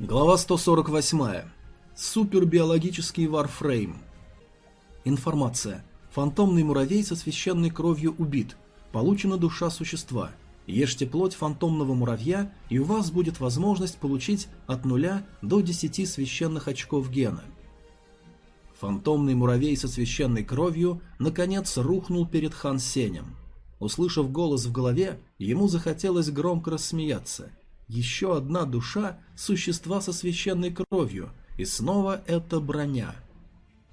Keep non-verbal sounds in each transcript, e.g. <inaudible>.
Глава 148. Супербиологический варфрейм. Информация. Фантомный муравей со священной кровью убит. Получена душа существа. Ешьте плоть фантомного муравья, и у вас будет возможность получить от 0 до 10 священных очков гена. Фантомный муравей со священной кровью наконец рухнул перед Хан Сенем. Услышав голос в голове, ему захотелось громко рассмеяться – еще одна душа существа со священной кровью, и снова это броня.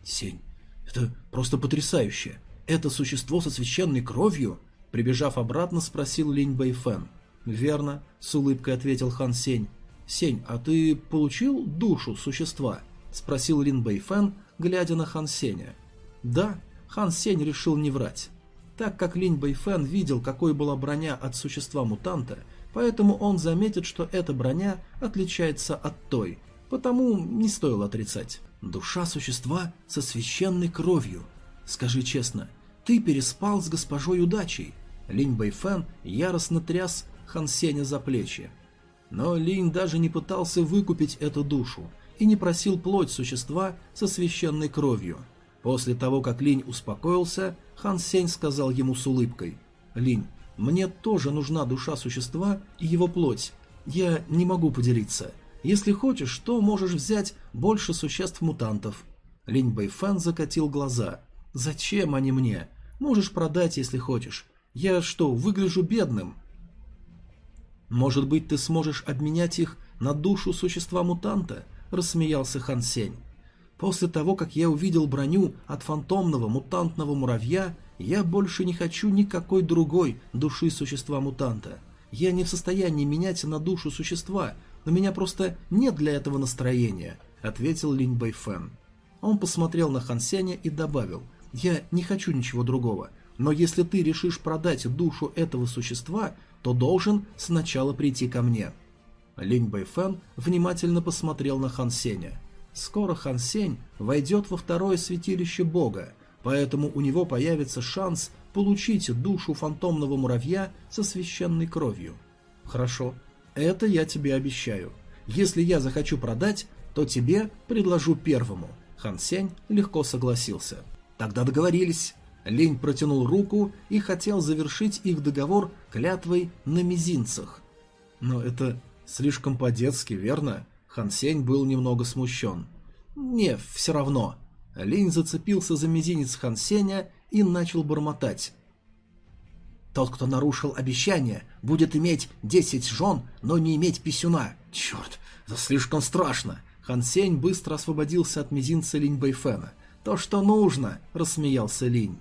Сень, это просто потрясающе. Это существо со священной кровью? Прибежав обратно, спросил Линь Бэйфэн. Верно, с улыбкой ответил Хан Сень. Сень, а ты получил душу существа? Спросил Лин Бэйфэн, глядя на Хан Сеня. Да, Хан Сень решил не врать. Так как Линь Бэйфэн видел, какой была броня от существа-мутанта, поэтому он заметит, что эта броня отличается от той, потому не стоило отрицать. Душа существа со священной кровью. Скажи честно, ты переспал с госпожой удачей. Линь Бэйфэн яростно тряс Хан Сеня за плечи. Но Линь даже не пытался выкупить эту душу и не просил плоть существа со священной кровью. После того, как Линь успокоился, Хан Сень сказал ему с улыбкой. «Линь, мне тоже нужна душа существа и его плоть. Я не могу поделиться. Если хочешь, то можешь взять больше существ-мутантов». Линь Бэйфэн закатил глаза. «Зачем они мне? Можешь продать, если хочешь. Я что, выгляжу бедным?» «Может быть, ты сможешь обменять их на душу существа-мутанта?» – рассмеялся Хан Сень. «После того, как я увидел броню от фантомного мутантного муравья, я больше не хочу никакой другой души существа-мутанта. Я не в состоянии обменять на душу существа, но меня просто нет для этого настроения», — ответил Линь Бэйфэн. Он посмотрел на Хан Сеня и добавил, «Я не хочу ничего другого, но если ты решишь продать душу этого существа, то должен сначала прийти ко мне». Линь Бэйфэн внимательно посмотрел на Хан Сеня. Скоро Хан Сень войдет во второе святилище Бога, поэтому у него появится шанс получить душу фантомного муравья со священной кровью. Хорошо, это я тебе обещаю. Если я захочу продать, то тебе предложу первому. Хан Сень легко согласился. Тогда договорились. Линь протянул руку и хотел завершить их договор клятвой на мизинцах. Но это слишком по-детски, верно? Хан Сень был немного смущен. «Не, все равно. Линь зацепился за мизинец Хан Сеня и начал бормотать. «Тот, кто нарушил обещание, будет иметь десять жен, но не иметь писюна. Черт, это слишком страшно!» Хан Сень быстро освободился от мизинца Линь Бэйфена. «То, что нужно!» – рассмеялся Линь.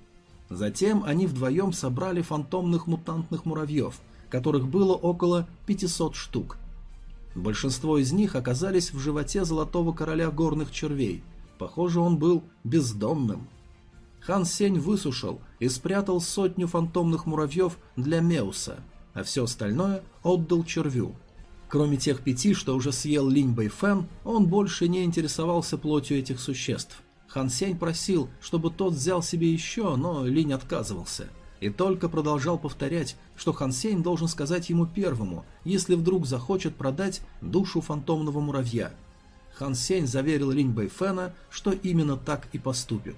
Затем они вдвоем собрали фантомных мутантных муравьев, которых было около 500 штук. Большинство из них оказались в животе Золотого Короля Горных Червей – Похоже, он был бездомным. Хан Сень высушил и спрятал сотню фантомных муравьев для Меуса, а все остальное отдал червю. Кроме тех пяти, что уже съел Линь Бэйфэн, он больше не интересовался плотью этих существ. Хан Сень просил, чтобы тот взял себе еще, но Линь отказывался. И только продолжал повторять, что Хан Сень должен сказать ему первому, если вдруг захочет продать душу фантомного муравья – Хан Сень заверил Линь Бэйфэна, что именно так и поступит.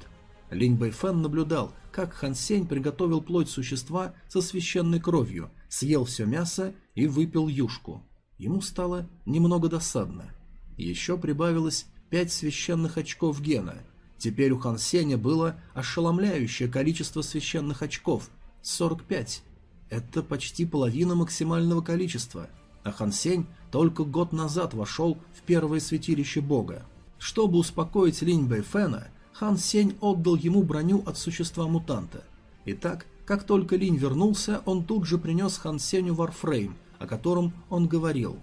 Линь Бэйфэн наблюдал, как Хан Сень приготовил плоть существа со священной кровью, съел все мясо и выпил юшку. Ему стало немного досадно. Еще прибавилось пять священных очков гена. Теперь у Хан Сеня было ошеломляющее количество священных очков – 45. Это почти половина максимального количества – а Хан Сень только год назад вошел в первое святилище бога. Чтобы успокоить Линь Бэйфэна, Хан Сень отдал ему броню от существа-мутанта. Итак, как только Линь вернулся, он тут же принес Хан Сеню Варфрейм, о котором он говорил.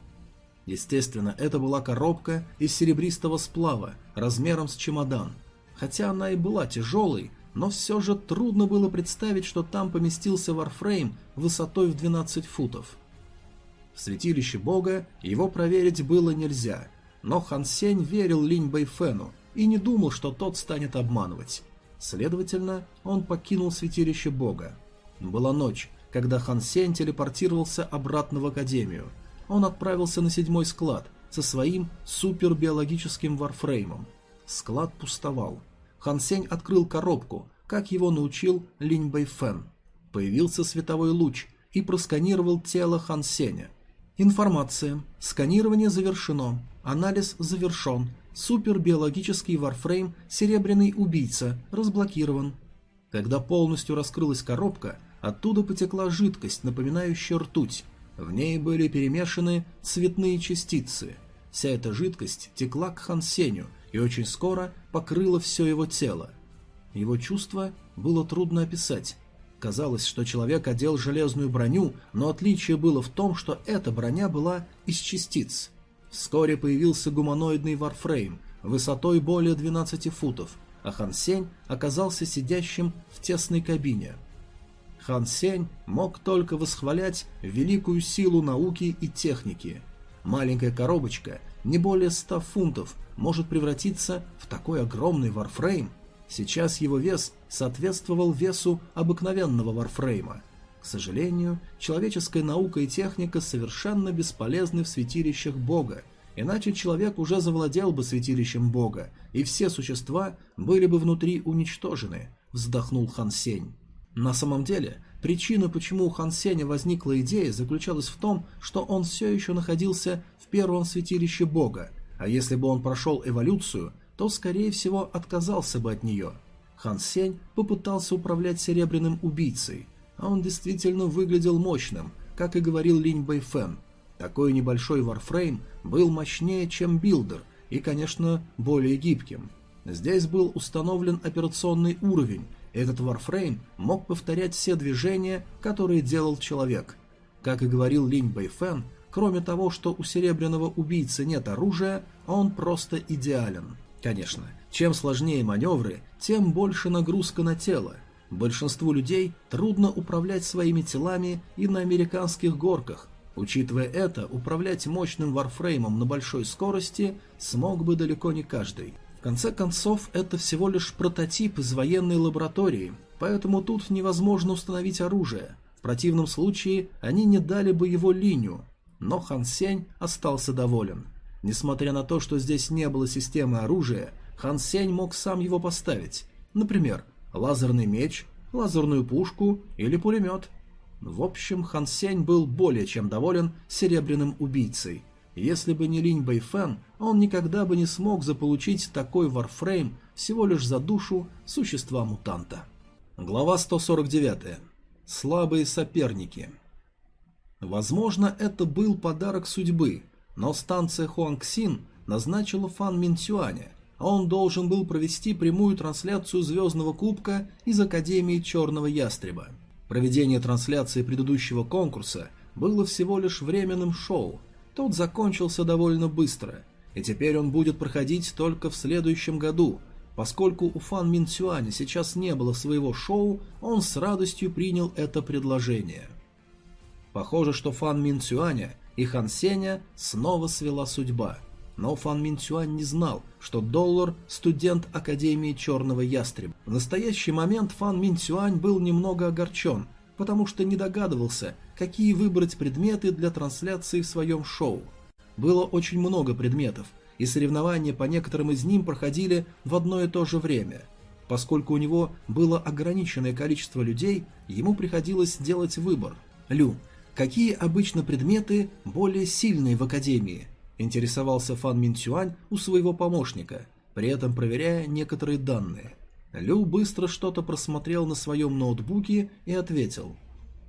Естественно, это была коробка из серебристого сплава, размером с чемодан. Хотя она и была тяжелой, но все же трудно было представить, что там поместился Варфрейм высотой в 12 футов. В святилище бога его проверить было нельзя, но Хан Сень верил Линь Бэйфэну и не думал, что тот станет обманывать. Следовательно, он покинул святилище бога. Была ночь, когда Хан Сень телепортировался обратно в Академию. Он отправился на седьмой склад, со своим супербиологическим варфреймом. Склад пустовал. Хан Сень открыл коробку, как его научил Линь Бэйфэн. Появился световой луч и просканировал тело Хан Сеня. Информация. Сканирование завершено. Анализ завершен. Супербиологический варфрейм «Серебряный убийца» разблокирован. Когда полностью раскрылась коробка, оттуда потекла жидкость, напоминающая ртуть. В ней были перемешаны цветные частицы. Вся эта жидкость текла к Хансеню и очень скоро покрыла все его тело. Его чувство было трудно описать. Казалось, что человек одел железную броню, но отличие было в том, что эта броня была из частиц. Вскоре появился гуманоидный варфрейм, высотой более 12 футов, а Хан Сень оказался сидящим в тесной кабине. Хан Сень мог только восхвалять великую силу науки и техники. Маленькая коробочка, не более 100 фунтов, может превратиться в такой огромный варфрейм. Сейчас его вес соответствовал весу обыкновенного варфрейма. К сожалению, человеческая наука и техника совершенно бесполезны в святилищах Бога, иначе человек уже завладел бы святилищем Бога, и все существа были бы внутри уничтожены, вздохнул Хан Сень. На самом деле, причина, почему у Хан Сеня возникла идея, заключалась в том, что он все еще находился в первом святилище Бога, а если бы он прошел эволюцию, то, скорее всего, отказался бы от нее. Хан Сень попытался управлять серебряным убийцей – а он действительно выглядел мощным, как и говорил Линь Бэйфэн. Такой небольшой варфрейм был мощнее, чем билдер, и, конечно, более гибким. Здесь был установлен операционный уровень, этот варфрейм мог повторять все движения, которые делал человек. Как и говорил Линь Бэйфэн, кроме того, что у серебряного убийцы нет оружия, он просто идеален. Конечно, чем сложнее маневры, тем больше нагрузка на тело – Большинству людей трудно управлять своими телами и на американских горках. Учитывая это, управлять мощным варфреймом на большой скорости смог бы далеко не каждый. В конце концов, это всего лишь прототип из военной лаборатории, поэтому тут невозможно установить оружие. В противном случае они не дали бы его линию. Но Хан Сень остался доволен. Несмотря на то, что здесь не было системы оружия, Хан Сень мог сам его поставить. Например, лазерный меч, лазерную пушку или пулемет. В общем, Хан Сень был более чем доволен серебряным убийцей. Если бы не Линь Бэйфэн, он никогда бы не смог заполучить такой варфрейм всего лишь за душу существа-мутанта. Глава 149. Слабые соперники. Возможно, это был подарок судьбы, но станция Хуангсин назначила Фан Минцюаня а он должен был провести прямую трансляцию Звездного Кубка из Академии Черного Ястреба. Проведение трансляции предыдущего конкурса было всего лишь временным шоу. Тот закончился довольно быстро, и теперь он будет проходить только в следующем году. Поскольку у Фан Мин Цюаня сейчас не было своего шоу, он с радостью принял это предложение. Похоже, что Фан Мин Цюаня и Хан Сеня снова свела судьба – но Фан Минцюань не знал, что Доллар – студент Академии Черного Ястреба. В настоящий момент Фан Минцюань был немного огорчен, потому что не догадывался, какие выбрать предметы для трансляции в своем шоу. Было очень много предметов, и соревнования по некоторым из ним проходили в одно и то же время. Поскольку у него было ограниченное количество людей, ему приходилось делать выбор. Лю, какие обычно предметы более сильные в Академии – Интересовался Фан Минцюань у своего помощника, при этом проверяя некоторые данные. Лю быстро что-то просмотрел на своем ноутбуке и ответил.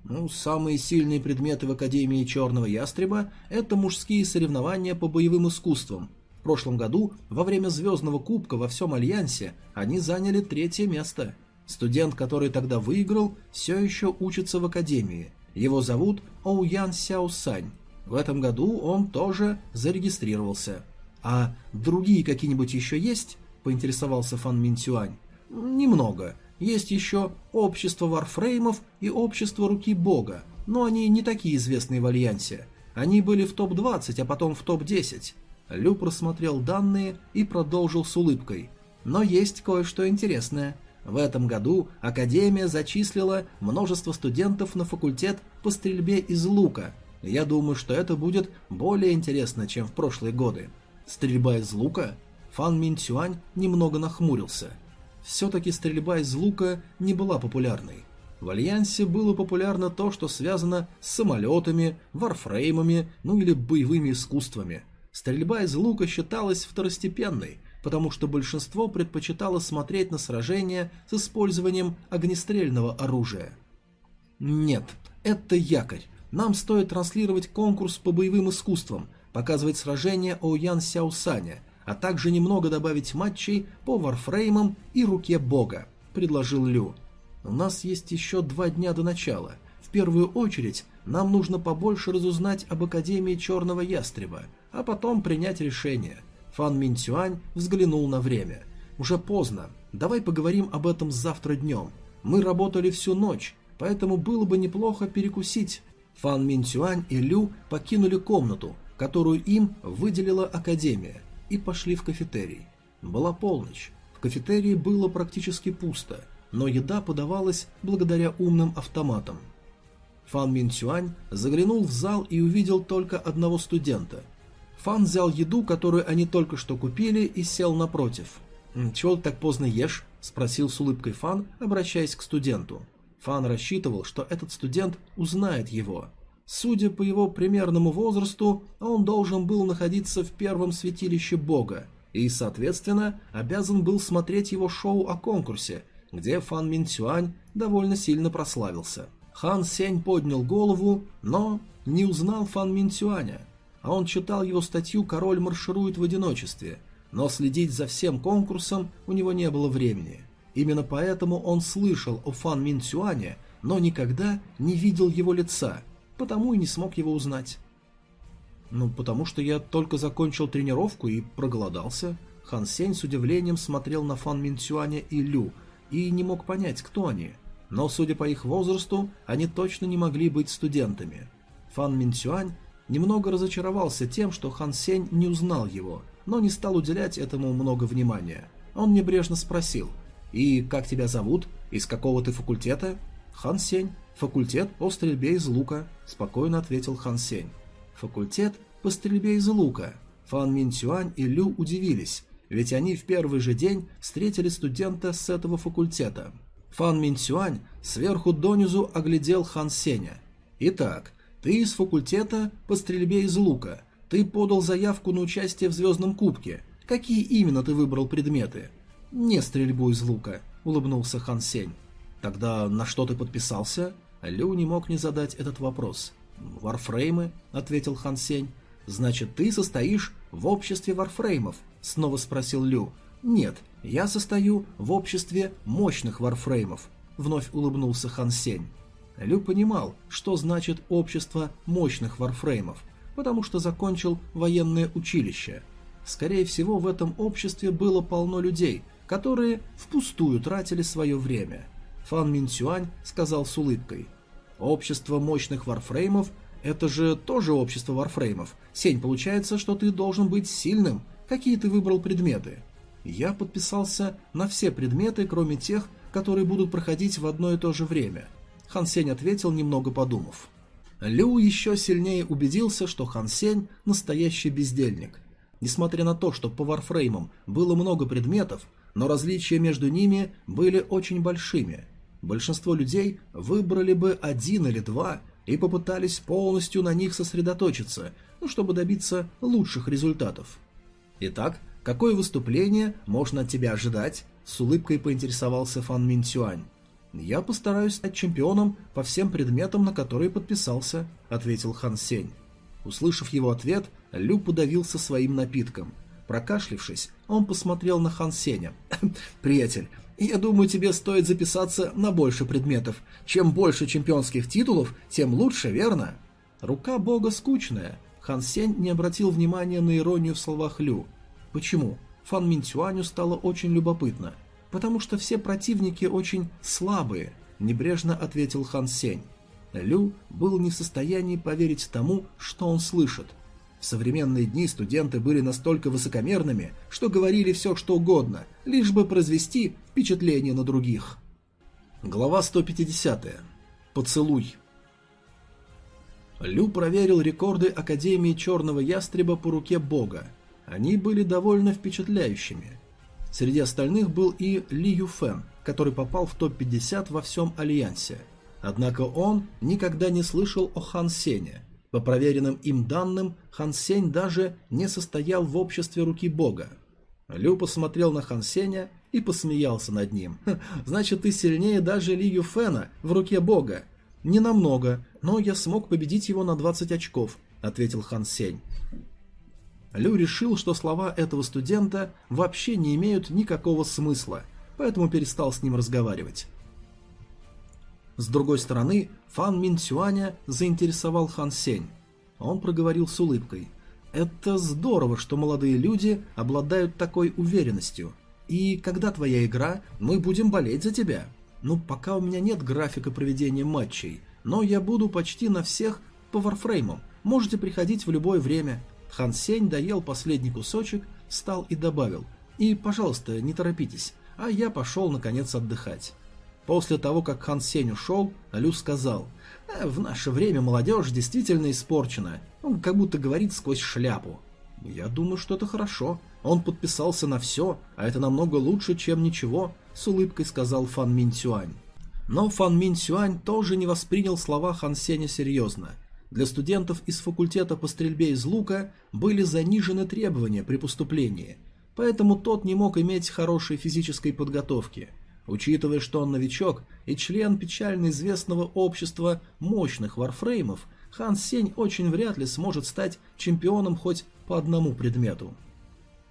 «Ну, самые сильные предметы в Академии Черного Ястреба – это мужские соревнования по боевым искусствам. В прошлом году, во время Звездного Кубка во всем Альянсе, они заняли третье место. Студент, который тогда выиграл, все еще учится в Академии. Его зовут Оуян Сяо Сань. В этом году он тоже зарегистрировался. А другие какие-нибудь еще есть? Поинтересовался Фан Минтюань. Немного. Есть еще общество варфреймов и общество руки бога, но они не такие известные в Альянсе. Они были в топ-20, а потом в топ-10. Лю просмотрел данные и продолжил с улыбкой. Но есть кое-что интересное. В этом году Академия зачислила множество студентов на факультет по стрельбе из лука – Я думаю, что это будет более интересно, чем в прошлые годы. Стрельба из лука? Фан Мин Цюань немного нахмурился. Все-таки стрельба из лука не была популярной. В Альянсе было популярно то, что связано с самолетами, варфреймами, ну или боевыми искусствами. Стрельба из лука считалась второстепенной, потому что большинство предпочитало смотреть на сражения с использованием огнестрельного оружия. Нет, это якорь. Нам стоит транслировать конкурс по боевым искусствам, показывать сражения о Ян Сяосаня, а также немного добавить матчей по варфреймам и руке бога, предложил Лю. У нас есть еще два дня до начала. В первую очередь нам нужно побольше разузнать об Академии Черного Ястреба, а потом принять решение. Фан Минцюань взглянул на время. Уже поздно. Давай поговорим об этом завтра днем. Мы работали всю ночь, поэтому было бы неплохо перекусить. Фан Минцюань и Лю покинули комнату, которую им выделила Академия, и пошли в кафетерий. Была полночь. В кафетерии было практически пусто, но еда подавалась благодаря умным автоматам. Фан Минцюань заглянул в зал и увидел только одного студента. Фан взял еду, которую они только что купили, и сел напротив. «Чего ты так поздно ешь?» – спросил с улыбкой Фан, обращаясь к студенту. Фан рассчитывал, что этот студент узнает его. Судя по его примерному возрасту, он должен был находиться в первом святилище бога и, соответственно, обязан был смотреть его шоу о конкурсе, где Фан Минцюань довольно сильно прославился. Хан Сень поднял голову, но не узнал Фан Минцюаня, а он читал его статью «Король марширует в одиночестве», но следить за всем конкурсом у него не было времени – Именно поэтому он слышал о Фан Мин Цюане, но никогда не видел его лица, потому и не смог его узнать. «Ну, потому что я только закончил тренировку и проголодался». Хан Сень с удивлением смотрел на Фан Мин Цюаня и Лю и не мог понять, кто они. Но, судя по их возрасту, они точно не могли быть студентами. Фан Мин Цюань немного разочаровался тем, что Хан Сень не узнал его, но не стал уделять этому много внимания. Он небрежно спросил – «И как тебя зовут? Из какого ты факультета?» «Хан Сень. Факультет по стрельбе из лука», – спокойно ответил Хан Сень. «Факультет по стрельбе из лука». Фан Мин Цюань и Лю удивились, ведь они в первый же день встретили студента с этого факультета. Фан Мин Цюань сверху донизу оглядел Хан Сеня. «Итак, ты из факультета по стрельбе из лука. Ты подал заявку на участие в Звездном Кубке. Какие именно ты выбрал предметы?» «Не стрельбу из лука», — улыбнулся Хан Сень. «Тогда на что ты подписался?» Лю не мог не задать этот вопрос. «Варфреймы», — ответил Хан Сень. «Значит, ты состоишь в обществе варфреймов?» — снова спросил Лю. «Нет, я состою в обществе мощных варфреймов», — вновь улыбнулся Хан Сень. Лю понимал, что значит общество мощных варфреймов, потому что закончил военное училище. Скорее всего, в этом обществе было полно людей, которые впустую тратили свое время. Фан Мин Цюань сказал с улыбкой. «Общество мощных варфреймов – это же тоже общество варфреймов. Сень, получается, что ты должен быть сильным. Какие ты выбрал предметы?» Я подписался на все предметы, кроме тех, которые будут проходить в одно и то же время. Хан Сень ответил, немного подумав. Лю еще сильнее убедился, что Хан Сень – настоящий бездельник. Несмотря на то, что по варфреймам было много предметов, но различия между ними были очень большими. Большинство людей выбрали бы один или два и попытались полностью на них сосредоточиться, ну, чтобы добиться лучших результатов. Итак, какое выступление можно от тебя ожидать? С улыбкой поинтересовался Фан Мин Цюань. «Я постараюсь стать чемпионом по всем предметам, на которые подписался», — ответил Хан Сень. Услышав его ответ, Лю подавился своим напитком. Прокашлившись, он посмотрел на Хан Сеня. «Приятель, я думаю, тебе стоит записаться на больше предметов. Чем больше чемпионских титулов, тем лучше, верно?» Рука бога скучная. Хан Сень не обратил внимания на иронию в словах Лю. Почему? Фан Минтюаню стало очень любопытно. «Потому что все противники очень слабые», – небрежно ответил Хан Сень. Лю был не в состоянии поверить тому, что он слышит – в современные дни студенты были настолько высокомерными, что говорили все что угодно, лишь бы произвести впечатление на других. Глава 150. Поцелуй. Лю проверил рекорды Академии Черного Ястреба по руке Бога. Они были довольно впечатляющими. Среди остальных был и Ли Юфен, который попал в топ-50 во всем Альянсе. Однако он никогда не слышал о Хан Сене. По проверенным им данным, Хан Сень даже не состоял в обществе руки Бога. Лю посмотрел на Хан Сеня и посмеялся над ним. «Значит, ты сильнее даже Ли Юфена в руке Бога». «Не намного, но я смог победить его на 20 очков», — ответил Хан Сень. Лю решил, что слова этого студента вообще не имеют никакого смысла, поэтому перестал с ним разговаривать. С другой стороны, Фан Мин Цюаня заинтересовал Хан Сень. Он проговорил с улыбкой. «Это здорово, что молодые люди обладают такой уверенностью. И когда твоя игра, мы будем болеть за тебя. Ну, пока у меня нет графика проведения матчей, но я буду почти на всех по варфреймам. Можете приходить в любое время». Хан Сень доел последний кусочек, встал и добавил. «И, пожалуйста, не торопитесь, а я пошел, наконец, отдыхать». После того, как Хан Сень ушел, Лю сказал, «Э, «В наше время молодежь действительно испорчена, он как будто говорит сквозь шляпу». «Я думаю, что это хорошо. Он подписался на все, а это намного лучше, чем ничего», — с улыбкой сказал Фан Мин Цюань. Но Фан Мин Цюань тоже не воспринял слова Хан Сеня серьезно. Для студентов из факультета по стрельбе из лука были занижены требования при поступлении, поэтому тот не мог иметь хорошей физической подготовки — Учитывая, что он новичок и член печально известного общества мощных варфреймов, Хан Сень очень вряд ли сможет стать чемпионом хоть по одному предмету.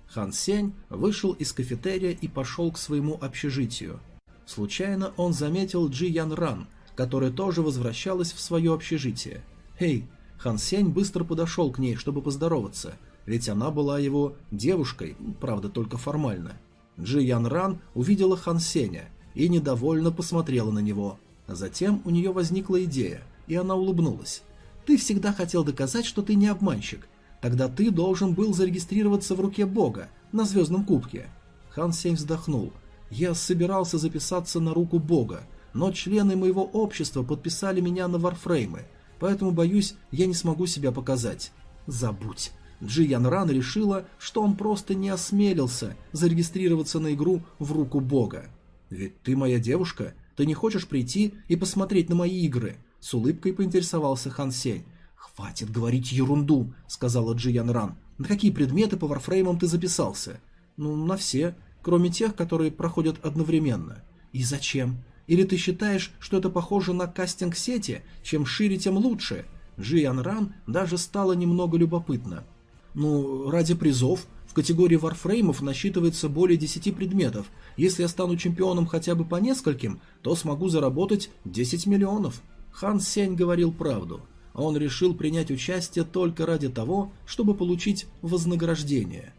Хан Сень вышел из кафетерия и пошел к своему общежитию. Случайно он заметил Джи Ян Ран, которая тоже возвращалась в свое общежитие. «Эй!» Хан Сень быстро подошел к ней, чтобы поздороваться, ведь она была его девушкой, правда, только формально. Джи Ян Ран увидела Хан Сеня и недовольно посмотрела на него. Затем у нее возникла идея, и она улыбнулась. «Ты всегда хотел доказать, что ты не обманщик. Тогда ты должен был зарегистрироваться в руке Бога на Звездном Кубке». Хан Сень вздохнул. «Я собирался записаться на руку Бога, но члены моего общества подписали меня на варфреймы, поэтому, боюсь, я не смогу себя показать». «Забудь. Джи Ян Ран решила, что он просто не осмелился зарегистрироваться на игру в руку бога. «Ведь ты моя девушка, ты не хочешь прийти и посмотреть на мои игры?» С улыбкой поинтересовался Хан Сень. «Хватит говорить ерунду», — сказала Джи Ян Ран. «На какие предметы по варфреймам ты записался?» «Ну, на все, кроме тех, которые проходят одновременно». «И зачем? Или ты считаешь, что это похоже на кастинг-сети? Чем шире, тем лучше?» Джи Ран даже стало немного любопытно. Ну, ради призов в категории варфреймов насчитывается более 10 предметов. Если я стану чемпионом хотя бы по нескольким, то смогу заработать 10 миллионов. Хан Сень говорил правду. Он решил принять участие только ради того, чтобы получить вознаграждение.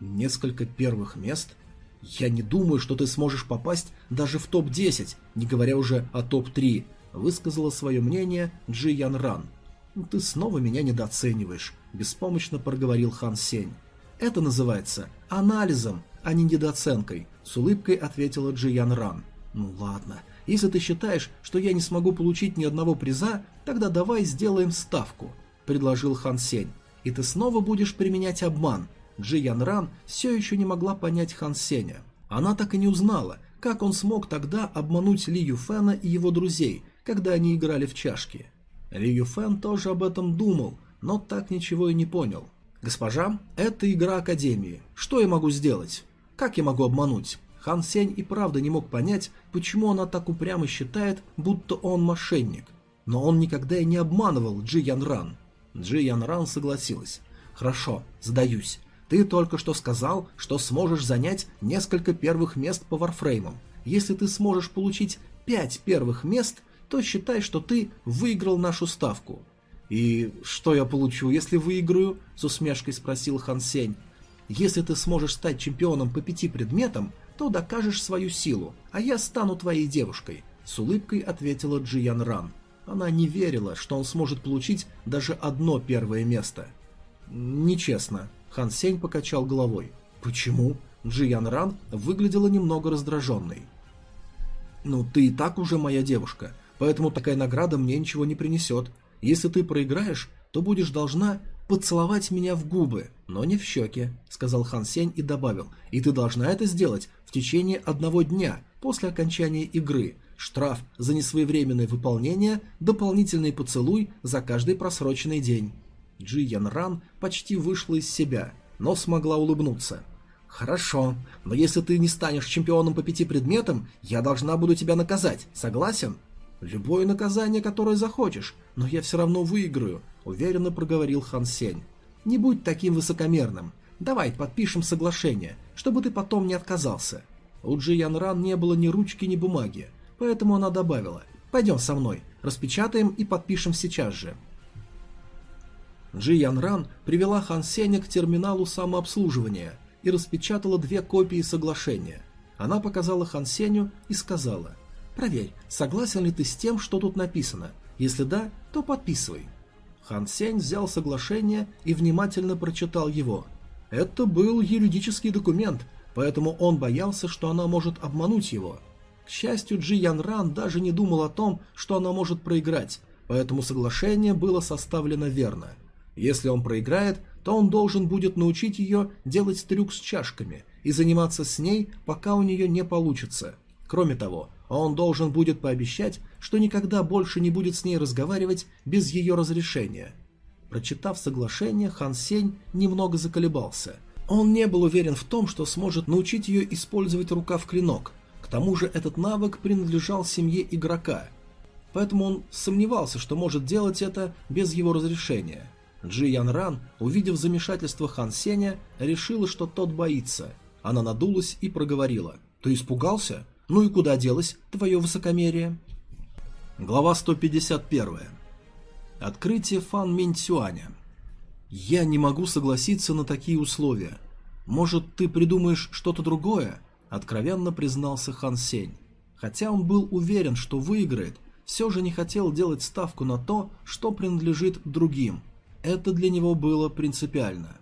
Несколько первых мест? Я не думаю, что ты сможешь попасть даже в топ-10, не говоря уже о топ-3, высказала свое мнение Джи Ян Ран. «Ты снова меня недооцениваешь», – беспомощно проговорил Хан Сень. «Это называется анализом, а не недооценкой», – с улыбкой ответила Джи Ян Ран. «Ну ладно, если ты считаешь, что я не смогу получить ни одного приза, тогда давай сделаем ставку», – предложил Хан Сень. «И ты снова будешь применять обман». Джи Ян Ран все еще не могла понять Хан Сеня. Она так и не узнала, как он смог тогда обмануть Ли Юфена и его друзей, когда они играли в чашки. Ли Юфен тоже об этом думал, но так ничего и не понял. «Госпожа, это игра Академии. Что я могу сделать? Как я могу обмануть?» Хан Сень и правда не мог понять, почему она так упрямо считает, будто он мошенник. Но он никогда и не обманывал Джи Ян Ран. Джи Ян Ран согласилась. «Хорошо, сдаюсь. Ты только что сказал, что сможешь занять несколько первых мест по варфреймам. Если ты сможешь получить пять первых мест, то считай, что ты выиграл нашу ставку. «И что я получу, если выиграю?» – с усмешкой спросил Хан Сень. «Если ты сможешь стать чемпионом по пяти предметам, то докажешь свою силу, а я стану твоей девушкой», – с улыбкой ответила Джи Ян Ран. Она не верила, что он сможет получить даже одно первое место. «Нечестно», – Хан Сень покачал головой. «Почему?» Джи Ян Ран выглядела немного раздраженной. «Ну, ты и так уже моя девушка поэтому такая награда мне ничего не принесет. Если ты проиграешь, то будешь должна поцеловать меня в губы, но не в щеки», — сказал Хан Сень и добавил, «и ты должна это сделать в течение одного дня после окончания игры. Штраф за несвоевременное выполнение, дополнительный поцелуй за каждый просроченный день». Джи Ян Ран почти вышла из себя, но смогла улыбнуться. «Хорошо, но если ты не станешь чемпионом по пяти предметам, я должна буду тебя наказать, согласен?» «Любое наказание, которое захочешь, но я все равно выиграю», — уверенно проговорил Хан Сень. «Не будь таким высокомерным. Давай подпишем соглашение, чтобы ты потом не отказался». У Джи Ян Ран не было ни ручки, ни бумаги, поэтому она добавила «Пойдем со мной, распечатаем и подпишем сейчас же». Джи Ян Ран привела Хан Сеня к терминалу самообслуживания и распечатала две копии соглашения. Она показала Хан Сеню и сказала «Проверь, согласен ли ты с тем, что тут написано. Если да, то подписывай». Хан Сень взял соглашение и внимательно прочитал его. Это был юридический документ, поэтому он боялся, что она может обмануть его. К счастью, Джи Ян Ран даже не думал о том, что она может проиграть, поэтому соглашение было составлено верно – если он проиграет, то он должен будет научить ее делать трюк с чашками и заниматься с ней, пока у нее не получится. Кроме того, он должен будет пообещать, что никогда больше не будет с ней разговаривать без ее разрешения. Прочитав соглашение, Хан Сень немного заколебался. Он не был уверен в том, что сможет научить ее использовать рукав-клинок. К тому же этот навык принадлежал семье игрока. Поэтому он сомневался, что может делать это без его разрешения. Джи Ян Ран, увидев замешательство Хан Сеня, решила, что тот боится. Она надулась и проговорила. «Ты испугался? Ну и куда делось твое высокомерие?» Глава 151. Открытие Фан Минь Цюаня. «Я не могу согласиться на такие условия. Может, ты придумаешь что-то другое?» Откровенно признался Хан Сень. Хотя он был уверен, что выиграет, все же не хотел делать ставку на то, что принадлежит другим – это для него было принципиально.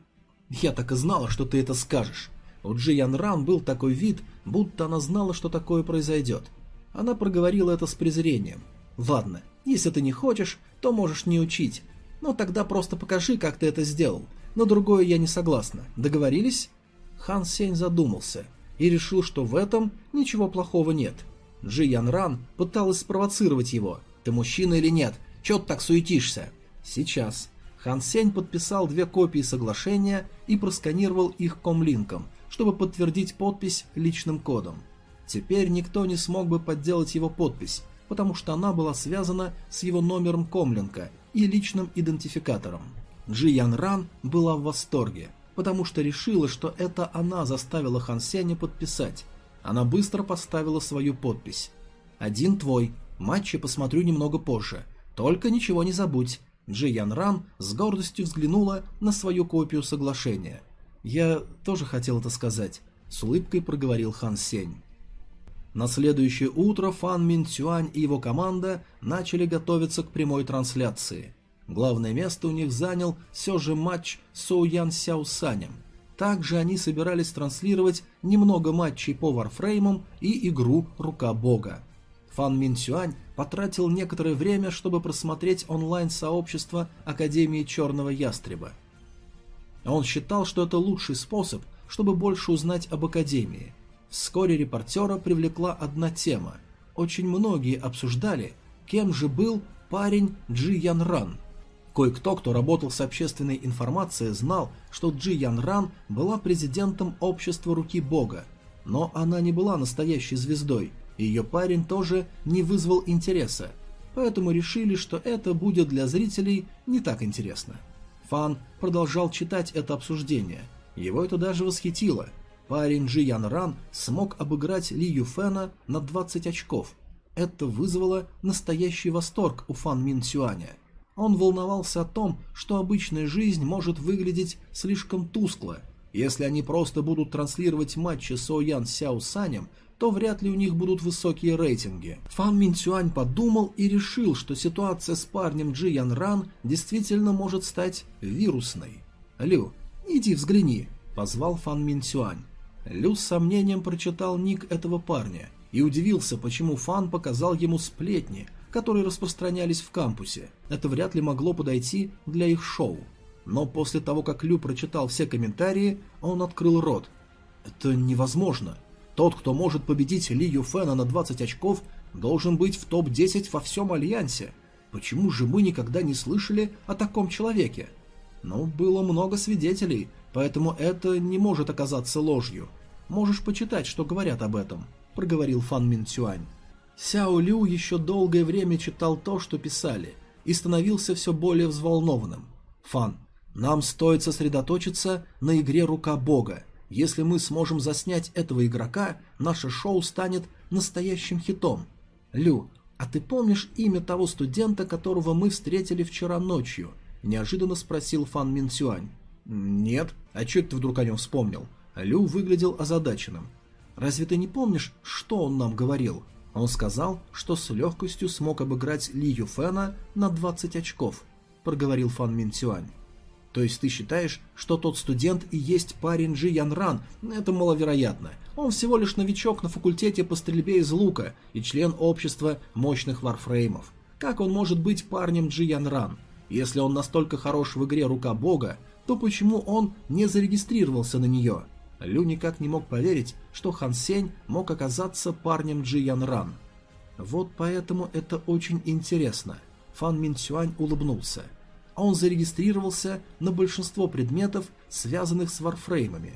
«Я так и знала, что ты это скажешь». У Джи Ян Ран был такой вид, будто она знала, что такое произойдет. Она проговорила это с презрением. «Ладно, если ты не хочешь, то можешь не учить. Но тогда просто покажи, как ты это сделал. На другое я не согласна. Договорились?» Хан Сень задумался и решил, что в этом ничего плохого нет. Джи Ян Ран пыталась спровоцировать его. «Ты мужчина или нет? Чё ты так суетишься?» «Сейчас. Хан Сень подписал две копии соглашения и просканировал их комлинком, чтобы подтвердить подпись личным кодом. Теперь никто не смог бы подделать его подпись, потому что она была связана с его номером комлинка и личным идентификатором. Джи Ян Ран была в восторге, потому что решила, что это она заставила Хан Сеня подписать. Она быстро поставила свою подпись. «Один твой. Матчи посмотрю немного позже. Только ничего не забудь. Джи Ян Ран с гордостью взглянула на свою копию соглашения. «Я тоже хотел это сказать», — с улыбкой проговорил Хан Сень. На следующее утро Фан Мин Цюань и его команда начали готовиться к прямой трансляции. Главное место у них занял все же матч с Ян Сяо Санем. Также они собирались транслировать немного матчей по варфреймам и игру «Рука Бога». Фан Мин Цюань потратил некоторое время, чтобы просмотреть онлайн-сообщество Академии Черного Ястреба. Он считал, что это лучший способ, чтобы больше узнать об Академии. Вскоре репортера привлекла одна тема. Очень многие обсуждали, кем же был парень Джи Ян Ран. Кое-кто, кто работал с общественной информацией, знал, что Джи Ян Ран была президентом Общества Руки Бога, но она не была настоящей звездой – ее парень тоже не вызвал интереса, поэтому решили, что это будет для зрителей не так интересно. Фан продолжал читать это обсуждение. Его это даже восхитило. Парень Джи Ян Ран смог обыграть Ли Юфена на 20 очков. Это вызвало настоящий восторг у Фан Мин Сюаня. Он волновался о том, что обычная жизнь может выглядеть слишком тускло. Если они просто будут транслировать матчи Со Ян Сяо Санем, то вряд ли у них будут высокие рейтинги. Фан Минцюань подумал и решил, что ситуация с парнем Джи Ян Ран действительно может стать вирусной. «Лю, иди взгляни», – позвал Фан Минцюань. Лю с сомнением прочитал ник этого парня и удивился, почему Фан показал ему сплетни которые распространялись в кампусе. Это вряд ли могло подойти для их шоу. Но после того, как Лю прочитал все комментарии, он открыл рот. Это невозможно. Тот, кто может победить Ли Юфена на 20 очков, должен быть в топ-10 во всем Альянсе. Почему же мы никогда не слышали о таком человеке? Ну, было много свидетелей, поэтому это не может оказаться ложью. Можешь почитать, что говорят об этом, проговорил Фан Мин Цюань. Сяо Лю еще долгое время читал то, что писали, и становился все более взволнованным. Фан, нам стоит сосредоточиться на игре «Рука Бога». Если мы сможем заснять этого игрока, наше шоу станет настоящим хитом. Лю, а ты помнишь имя того студента, которого мы встретили вчера ночью? Неожиданно спросил Фан Мин Цюань. Нет, а че ты вдруг о нем вспомнил? Лю выглядел озадаченным. Разве ты не помнишь, что он нам говорил? Он сказал, что с легкостью смог обыграть Ли Юфена на 20 очков, проговорил Фан Мин Цюань. То есть ты считаешь, что тот студент и есть парень Джи Ян Ран? Это маловероятно. Он всего лишь новичок на факультете по стрельбе из лука и член общества мощных варфреймов. Как он может быть парнем Джи Ян Ран? Если он настолько хорош в игре Рука Бога, то почему он не зарегистрировался на нее? Лю никак не мог поверить, что Хан Сень мог оказаться парнем Джи Ян Ран. Вот поэтому это очень интересно. Фан Мин Цюань улыбнулся а он зарегистрировался на большинство предметов, связанных с варфреймами.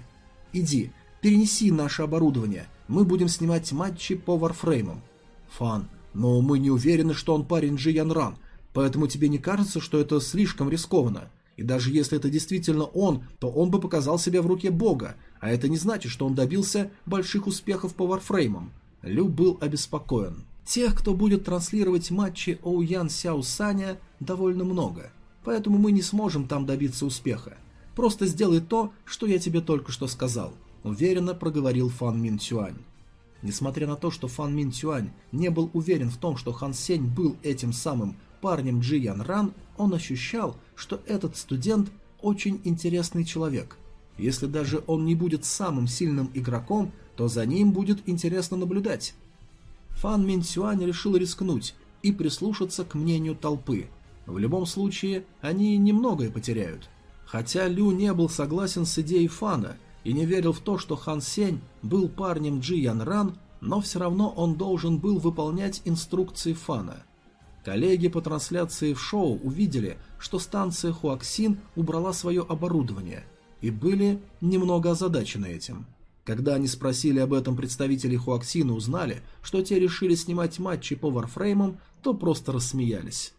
«Иди, перенеси наше оборудование, мы будем снимать матчи по варфреймам». «Фан, но мы не уверены, что он парень Джи Ян Ран, поэтому тебе не кажется, что это слишком рискованно? И даже если это действительно он, то он бы показал себя в руке бога, а это не значит, что он добился больших успехов по варфреймам». Лю был обеспокоен. Тех, кто будет транслировать матчи Оуян Сяо Саня, довольно много – поэтому мы не сможем там добиться успеха. Просто сделай то, что я тебе только что сказал», – уверенно проговорил Фан Мин Цюань. Несмотря на то, что Фан Мин Цюань не был уверен в том, что Хан Сень был этим самым парнем Джи Ян Ран, он ощущал, что этот студент очень интересный человек. Если даже он не будет самым сильным игроком, то за ним будет интересно наблюдать. Фан Мин Цюань решил рискнуть и прислушаться к мнению толпы – в любом случае, они немногое потеряют. Хотя Лю не был согласен с идеей Фана и не верил в то, что Хан Сень был парнем Джи Ян Ран, но все равно он должен был выполнять инструкции Фана. Коллеги по трансляции в шоу увидели, что станция Хуаксин убрала свое оборудование и были немного озадачены этим. Когда они спросили об этом представителей Хуаксина узнали, что те решили снимать матчи по варфреймам, то просто рассмеялись.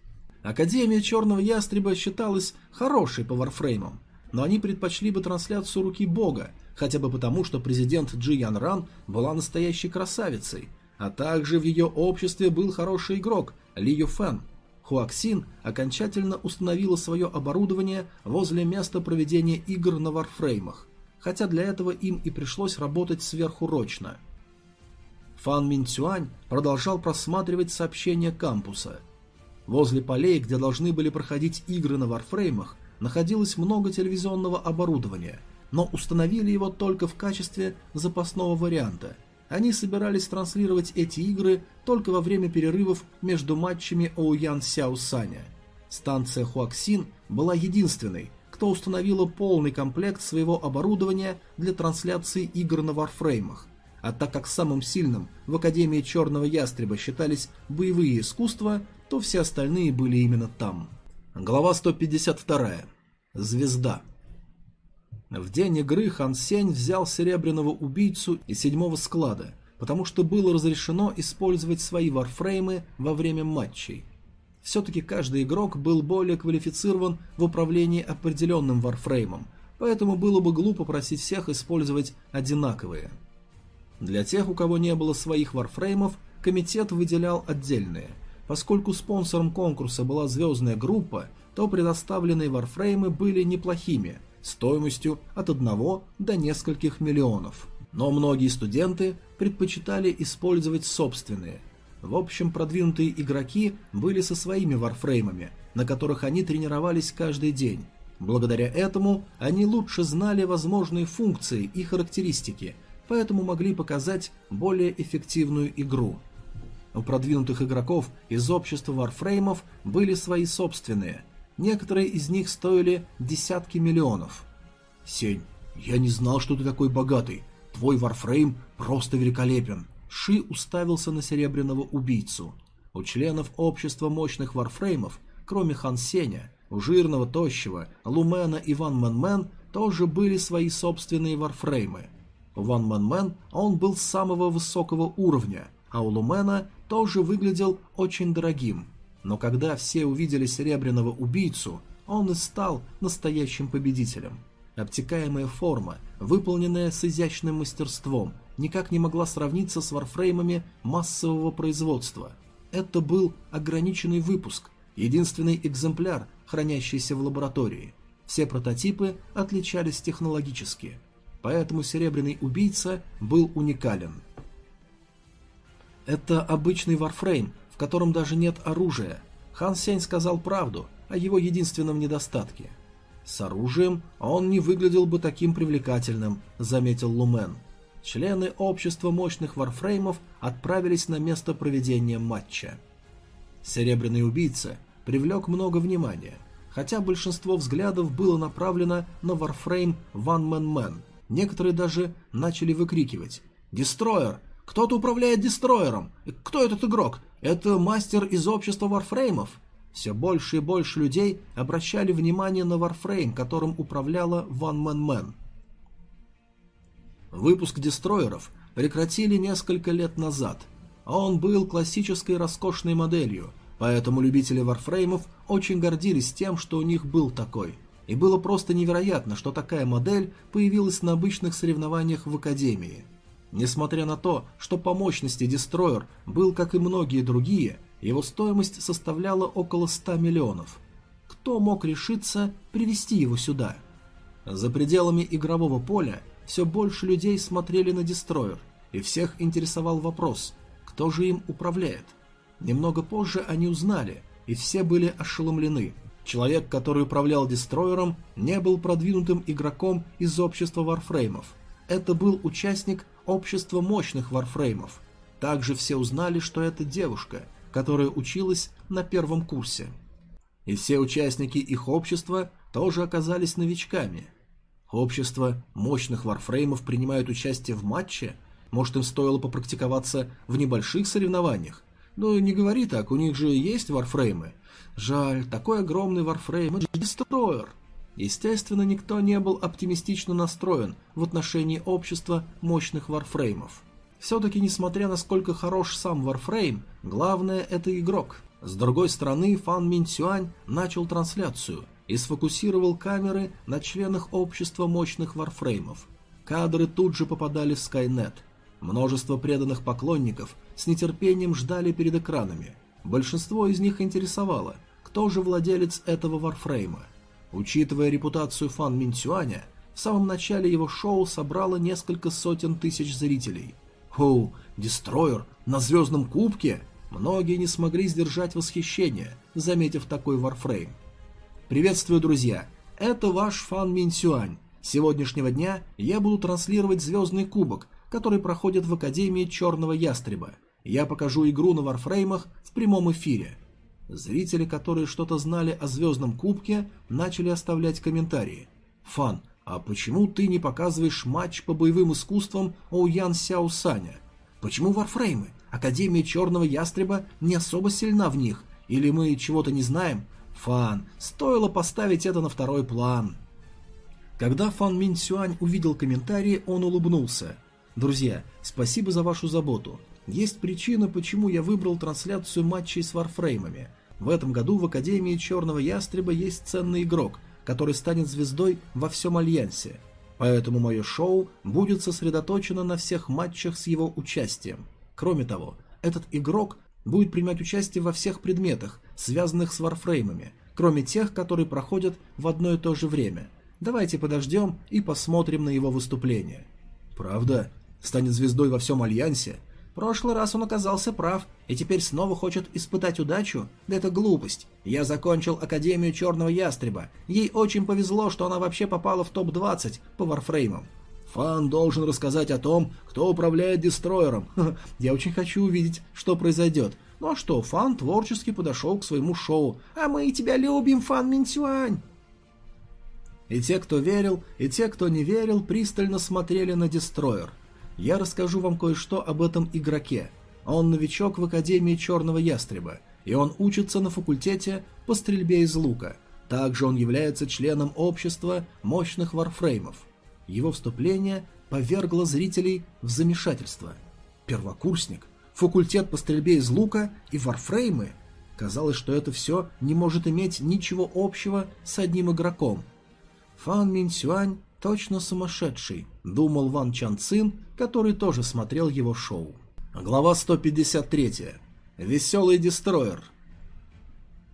Академия Черного Ястреба считалась хорошей по варфреймам, но они предпочли бы трансляцию Руки Бога, хотя бы потому, что президент Джи Ян Ран была настоящей красавицей, а также в ее обществе был хороший игрок Ли Ю Фэн. Хуаксин окончательно установила свое оборудование возле места проведения игр на варфреймах, хотя для этого им и пришлось работать сверхурочно. Фан Мин Цюань продолжал просматривать сообщения кампуса – Возле полей, где должны были проходить игры на варфреймах, находилось много телевизионного оборудования, но установили его только в качестве запасного варианта. Они собирались транслировать эти игры только во время перерывов между матчами Оуян Сяо Саня. Станция Хуаксин была единственной, кто установила полный комплект своего оборудования для трансляции игр на варфреймах. А так как самым сильным в Академии Черного Ястреба считались боевые искусства, то все остальные были именно там. Глава 152. Звезда. В день игры Хан Сень взял серебряного убийцу из седьмого склада, потому что было разрешено использовать свои варфреймы во время матчей. Все-таки каждый игрок был более квалифицирован в управлении определенным варфреймом, поэтому было бы глупо просить всех использовать одинаковые. Для тех, у кого не было своих варфреймов, комитет выделял отдельные – Поскольку спонсором конкурса была звездная группа, то предоставленные варфреймы были неплохими, стоимостью от 1 до нескольких миллионов. Но многие студенты предпочитали использовать собственные. В общем, продвинутые игроки были со своими варфреймами, на которых они тренировались каждый день. Благодаря этому они лучше знали возможные функции и характеристики, поэтому могли показать более эффективную игру – У продвинутых игроков из общества варфреймов были свои собственные. Некоторые из них стоили десятки миллионов. Сень, я не знал, что ты такой богатый. Твой варфрейм просто великолепен. Ши уставился на серебряного убийцу. У членов общества мощных варфреймов, кроме Хан Сеня, у жирного, тощего, Лумена и Ван Мэн Мэн тоже были свои собственные варфреймы. Ван Мэн Мэн он был самого высокого уровня, а у Лумена тоже выглядел очень дорогим. Но когда все увидели серебряного убийцу, он и стал настоящим победителем. Обтекаемая форма, выполненная с изящным мастерством, никак не могла сравниться с варфреймами массового производства. Это был ограниченный выпуск, единственный экземпляр, хранящийся в лаборатории. Все прототипы отличались технологически, поэтому серебряный убийца был уникален. Это обычный варфрейм, в котором даже нет оружия. Хан Сень сказал правду о его единственном недостатке. С оружием он не выглядел бы таким привлекательным, заметил Лумен. Члены общества мощных варфреймов отправились на место проведения матча. Серебряный убийца привлек много внимания, хотя большинство взглядов было направлено на варфрейм Ван Мэн Мэн. Некоторые даже начали выкрикивать «Дестройер! Кто-то управляет дестройером. Кто этот игрок? Это мастер из общества варфреймов. Все больше и больше людей обращали внимание на варфрейм, которым управляла Ван Мэн Мэн. Выпуск дестройеров прекратили несколько лет назад, а он был классической роскошной моделью, поэтому любители варфреймов очень гордились тем, что у них был такой. И было просто невероятно, что такая модель появилась на обычных соревнованиях в Академии – Несмотря на то, что по мощности Дестройер был, как и многие другие, его стоимость составляла около 100 миллионов. Кто мог решиться привести его сюда? За пределами игрового поля все больше людей смотрели на Дестройер, и всех интересовал вопрос, кто же им управляет. Немного позже они узнали, и все были ошеломлены. Человек, который управлял Дестройером, не был продвинутым игроком из общества варфреймов. Это был участник общество мощных варфреймов. Также все узнали, что это девушка, которая училась на первом курсе. И все участники их общества тоже оказались новичками. Общество мощных варфреймов принимают участие в матче? Может, им стоило попрактиковаться в небольших соревнованиях? Ну, не говори так, у них же есть варфреймы. Жаль, такой огромный варфрейм, это же дестройер. Естественно, никто не был оптимистично настроен в отношении общества мощных варфреймов. Все-таки, несмотря на сколько хорош сам варфрейм, главное это игрок. С другой стороны, Фан Мин Цюань начал трансляцию и сфокусировал камеры на членах общества мощных варфреймов. Кадры тут же попадали в Skynet. Множество преданных поклонников с нетерпением ждали перед экранами. Большинство из них интересовало, кто же владелец этого варфрейма. Учитывая репутацию Фан Минцюаня, в самом начале его шоу собрало несколько сотен тысяч зрителей. Хоу, Дестройер на Звездном Кубке? Многие не смогли сдержать восхищение, заметив такой варфрейм. Приветствую, друзья! Это ваш Фан Минцюань. С сегодняшнего дня я буду транслировать Звездный Кубок, который проходит в Академии Черного Ястреба. Я покажу игру на варфреймах в прямом эфире. Зрители, которые что-то знали о Звездном Кубке, начали оставлять комментарии. «Фан, а почему ты не показываешь матч по боевым искусствам Оуян Сяо Саня? Почему варфреймы? Академия Черного Ястреба не особо сильна в них. Или мы чего-то не знаем? Фан, стоило поставить это на второй план». Когда Фан Мин Сюань увидел комментарии, он улыбнулся. «Друзья, спасибо за вашу заботу. Есть причина, почему я выбрал трансляцию матчей с варфреймами. В этом году в Академии Черного Ястреба есть ценный игрок, который станет звездой во всем Альянсе. Поэтому мое шоу будет сосредоточено на всех матчах с его участием. Кроме того, этот игрок будет принимать участие во всех предметах, связанных с варфреймами, кроме тех, которые проходят в одно и то же время. Давайте подождем и посмотрим на его выступление. Правда? Станет звездой во всем Альянсе? Прошлый раз он оказался прав, и теперь снова хочет испытать удачу? Да это глупость. Я закончил Академию Черного Ястреба. Ей очень повезло, что она вообще попала в топ-20 по варфреймам. Фан должен рассказать о том, кто управляет дестроером. Я очень хочу увидеть, что произойдет. Ну а что, Фан творчески подошел к своему шоу. А мы тебя любим, Фан Минтюань. И те, кто верил, и те, кто не верил, пристально смотрели на дестроер. Я расскажу вам кое-что об этом игроке. Он новичок в Академии Черного Ястреба, и он учится на факультете по стрельбе из лука. Также он является членом общества мощных варфреймов – его вступление повергло зрителей в замешательство. Первокурсник, факультет по стрельбе из лука и варфреймы. Казалось, что это все не может иметь ничего общего с одним игроком. Фан Мин Сюань точно сумасшедший, думал Ван Чан Цин, который тоже смотрел его шоу. Глава 153. Веселый дестроер.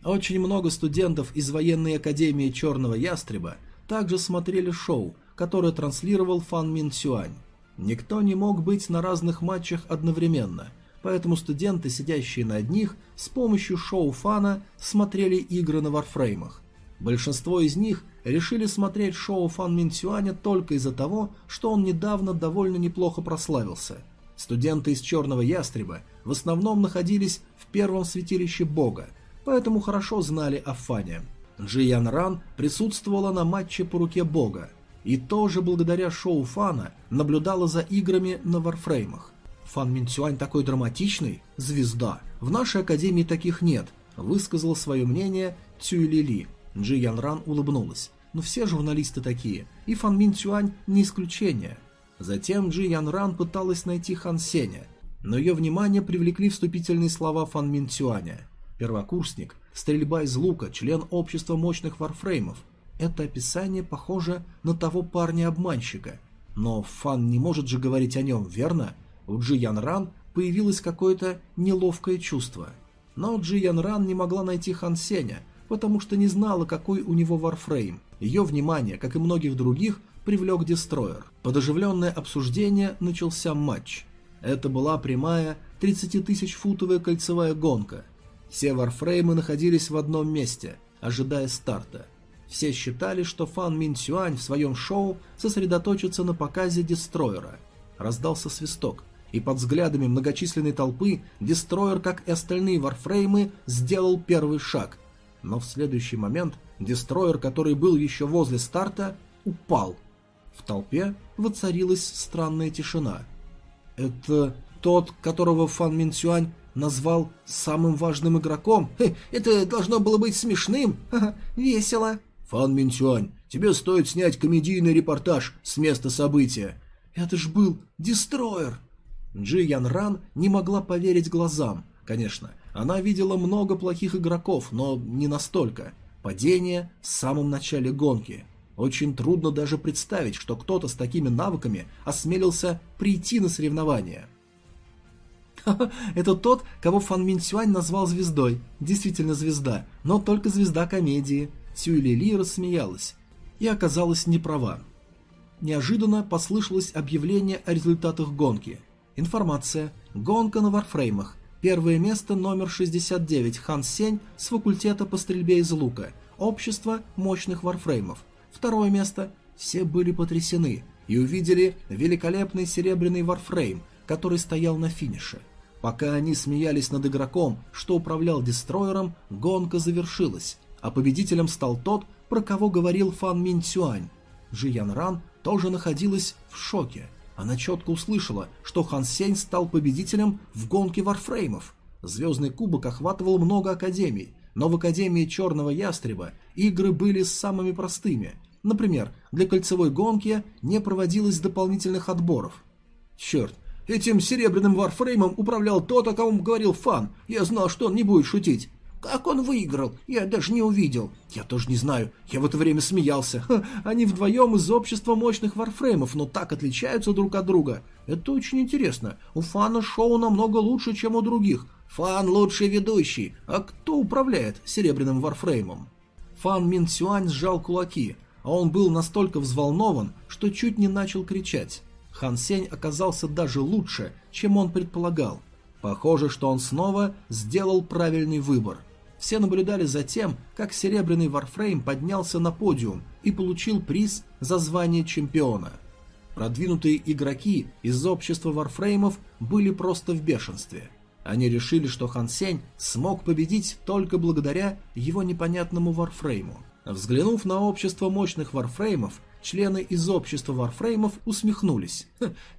Очень много студентов из военной академии Черного Ястреба также смотрели шоу, которое транслировал Фан Мин Сюань. Никто не мог быть на разных матчах одновременно, поэтому студенты, сидящие на одних, с помощью шоу Фана смотрели игры на варфреймах. Большинство из них решили смотреть шоу Фан Мин Сюаня только из-за того, что он недавно довольно неплохо прославился. Студенты из Черного Ястреба в основном находились в первом святилище Бога, поэтому хорошо знали о Фане. Джи Ян Ран присутствовала на матче по руке Бога, и тоже благодаря шоу Фана наблюдала за играми на варфреймах. Фан Минцюань такой драматичный, звезда. В нашей академии таких нет, высказал свое мнение Цюй Лили. Джи Ян Ран улыбнулась. Но все журналисты такие, и Фан Минцюань не исключение. Затем Джи Ян Ран пыталась найти Хан Сеня, но ее внимание привлекли вступительные слова Фан Минцюаня. Первокурсник, стрельба из лука, член общества мощных варфреймов, это описание похоже на того парня-обманщика. Но Фан не может же говорить о нем, верно? У Джи Ян Ран появилось какое-то неловкое чувство. Но Джи Ян Ран не могла найти Хан Сеня, потому что не знала, какой у него варфрейм. Ее внимание, как и многих других, привлек Дестроер. Под оживленное обсуждение начался матч. Это была прямая 30-тысяч-футовая кольцевая гонка. Все варфреймы находились в одном месте, ожидая старта. Все считали, что Фан Мин Сюань в своем шоу сосредоточится на показе Дестроера. Раздался свисток, и под взглядами многочисленной толпы Дестроер, как и остальные варфреймы, сделал первый шаг. Но в следующий момент Дестроер, который был еще возле старта, упал. В толпе воцарилась странная тишина. «Это тот, которого Фан Мин Сюань назвал самым важным игроком? Хе, это должно было быть смешным? Ха -ха, весело!» «Фан Минтюань, тебе стоит снять комедийный репортаж с места события». «Это ж был Дестроер!» Джи Ян Ран не могла поверить глазам. Конечно, она видела много плохих игроков, но не настолько. Падение в самом начале гонки. Очень трудно даже представить, что кто-то с такими навыками осмелился прийти на соревнования. <laughs> Это тот, кого Фан Минсюань назвал звездой. Действительно звезда, но только звезда комедии. Сюэлили рассмеялась и оказалась неправа. Неожиданно послышалось объявление о результатах гонки. Информация. Гонка на варфреймах. Первое место номер 69 Хан Сень с факультета по стрельбе из лука. Общество мощных варфреймов. Второе место. Все были потрясены и увидели великолепный серебряный варфрейм, который стоял на финише. Пока они смеялись над игроком, что управлял дестроером, гонка завершилась а победителем стал тот, про кого говорил Фан Мин Цюань. Жи Ян Ран тоже находилась в шоке. Она четко услышала, что Хан Сень стал победителем в гонке варфреймов. Звездный кубок охватывал много академий, но в Академии Черного Ястреба игры были самыми простыми. Например, для кольцевой гонки не проводилось дополнительных отборов. Черт, этим серебряным варфреймом управлял тот, о ком говорил Фан. Я знал, что он не будет шутить. Как он выиграл? Я даже не увидел. Я тоже не знаю. Я в это время смеялся. Ха, они вдвоем из общества мощных варфреймов, но так отличаются друг от друга. Это очень интересно. У Фана шоу намного лучше, чем у других. Фан лучший ведущий. А кто управляет серебряным варфреймом? Фан Мин Сюань сжал кулаки, а он был настолько взволнован, что чуть не начал кричать. Хан Сень оказался даже лучше, чем он предполагал. Похоже, что он снова сделал правильный выбор – все наблюдали за тем, как серебряный Warframe поднялся на подиум и получил приз за звание чемпиона. Продвинутые игроки из общества варфреймов были просто в бешенстве. Они решили, что Хан Сень смог победить только благодаря его непонятному варфрейму. Взглянув на общество мощных варфреймов, члены из общества варфреймов усмехнулись.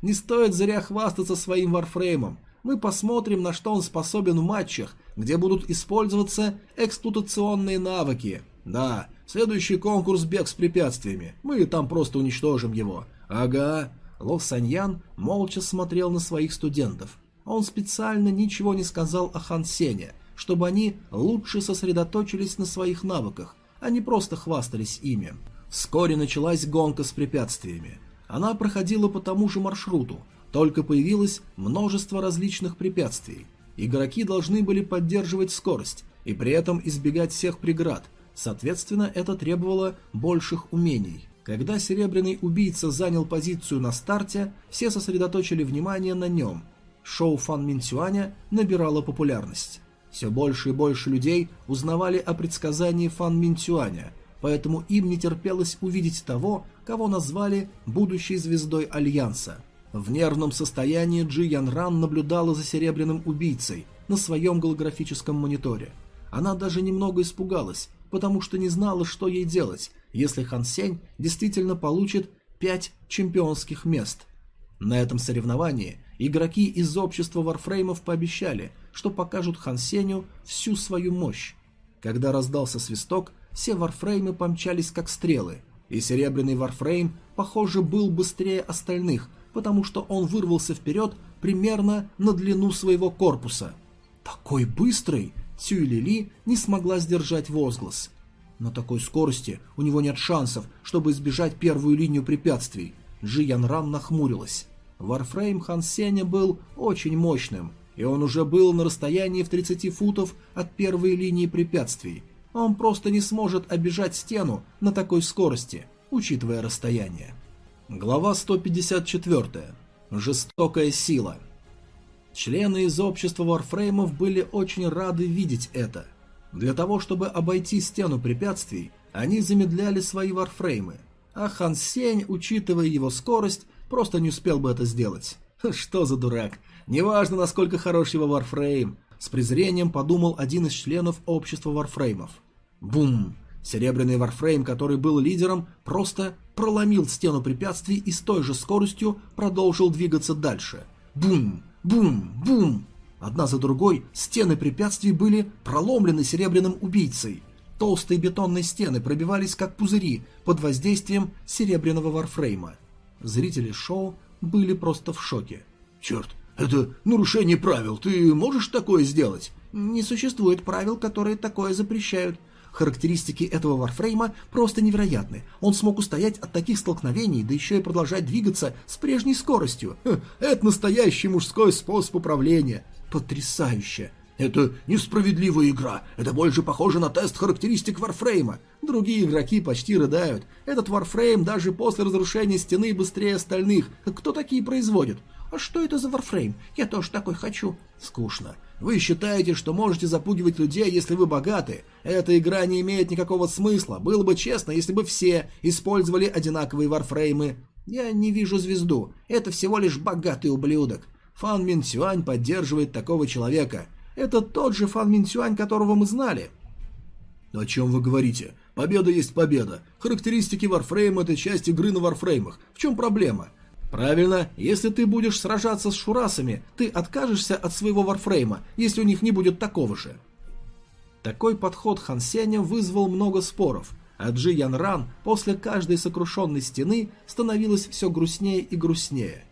«Не стоит зря хвастаться своим варфреймом. Мы посмотрим, на что он способен в матчах, где будут использоваться эксплуатационные навыки. Да, следующий конкурс бег с препятствиями. Мы там просто уничтожим его. Ага. Ло Саньян молча смотрел на своих студентов. Он специально ничего не сказал о Хан Сене, чтобы они лучше сосредоточились на своих навыках, а не просто хвастались ими. Вскоре началась гонка с препятствиями. Она проходила по тому же маршруту, только появилось множество различных препятствий. Игроки должны были поддерживать скорость и при этом избегать всех преград, соответственно это требовало больших умений. Когда серебряный убийца занял позицию на старте, все сосредоточили внимание на нем. Шоу Фан Минцюаня набирало популярность. Все больше и больше людей узнавали о предсказании Фан Минцюаня, поэтому им не терпелось увидеть того, кого назвали будущей звездой Альянса – в нервном состоянии Джи Ян Ран наблюдала за серебряным убийцей на своем голографическом мониторе. Она даже немного испугалась, потому что не знала, что ей делать, если Хан Сень действительно получит пять чемпионских мест. На этом соревновании игроки из общества варфреймов пообещали, что покажут Хан Сенью всю свою мощь. Когда раздался свисток, все варфреймы помчались как стрелы, и серебряный варфрейм, похоже, был быстрее остальных – потому что он вырвался вперед примерно на длину своего корпуса. «Такой быстрый!» Цюй Лили не смогла сдержать возглас. На такой скорости у него нет шансов, чтобы избежать первую линию препятствий. Джи Ян Ран нахмурилась. Варфрейм Хан Сеня был очень мощным, и он уже был на расстоянии в 30 футов от первой линии препятствий. Он просто не сможет обижать стену на такой скорости, учитывая расстояние. Глава 154. Жестокая сила. Члены из общества варфреймов были очень рады видеть это. Для того, чтобы обойти стену препятствий, они замедляли свои варфреймы, а Хан Сень, учитывая его скорость, просто не успел бы это сделать. <laughs> Что за дурак? Неважно, насколько хорош его варфрейм, с презрением подумал один из членов общества варфреймов. Бум! Серебряный варфрейм, который был лидером, просто проломил стену препятствий и с той же скоростью продолжил двигаться дальше. Бум! Бум! Бум! Одна за другой стены препятствий были проломлены серебряным убийцей. Толстые бетонные стены пробивались как пузыри под воздействием серебряного варфрейма. Зрители шоу были просто в шоке. «Черт, это нарушение правил, ты можешь такое сделать?» «Не существует правил, которые такое запрещают. Характеристики этого варфрейма просто невероятны. Он смог устоять от таких столкновений, да еще и продолжать двигаться с прежней скоростью. Ха, это настоящий мужской способ управления. Потрясающе. Это несправедливая игра. Это больше похоже на тест характеристик варфрейма. Другие игроки почти рыдают. Этот варфрейм даже после разрушения стены быстрее остальных. Кто такие производит? А что это за варфрейм? Я тоже такой хочу. Скучно. Вы считаете, что можете запугивать людей, если вы богаты. Эта игра не имеет никакого смысла. Было бы честно, если бы все использовали одинаковые варфреймы. Я не вижу звезду. Это всего лишь богатый ублюдок. Фан Мин Цюань поддерживает такого человека. Это тот же Фан Мин Цюань, которого мы знали. О чем вы говорите? Победа есть победа. Характеристики варфрейма – это часть игры на варфреймах. В чем проблема? Правильно, если ты будешь сражаться с шурасами, ты откажешься от своего варфрейма, если у них не будет такого же. Такой подход Хан Сеня вызвал много споров, а Джи Ян Ран после каждой сокрушенной стены становилась все грустнее и грустнее.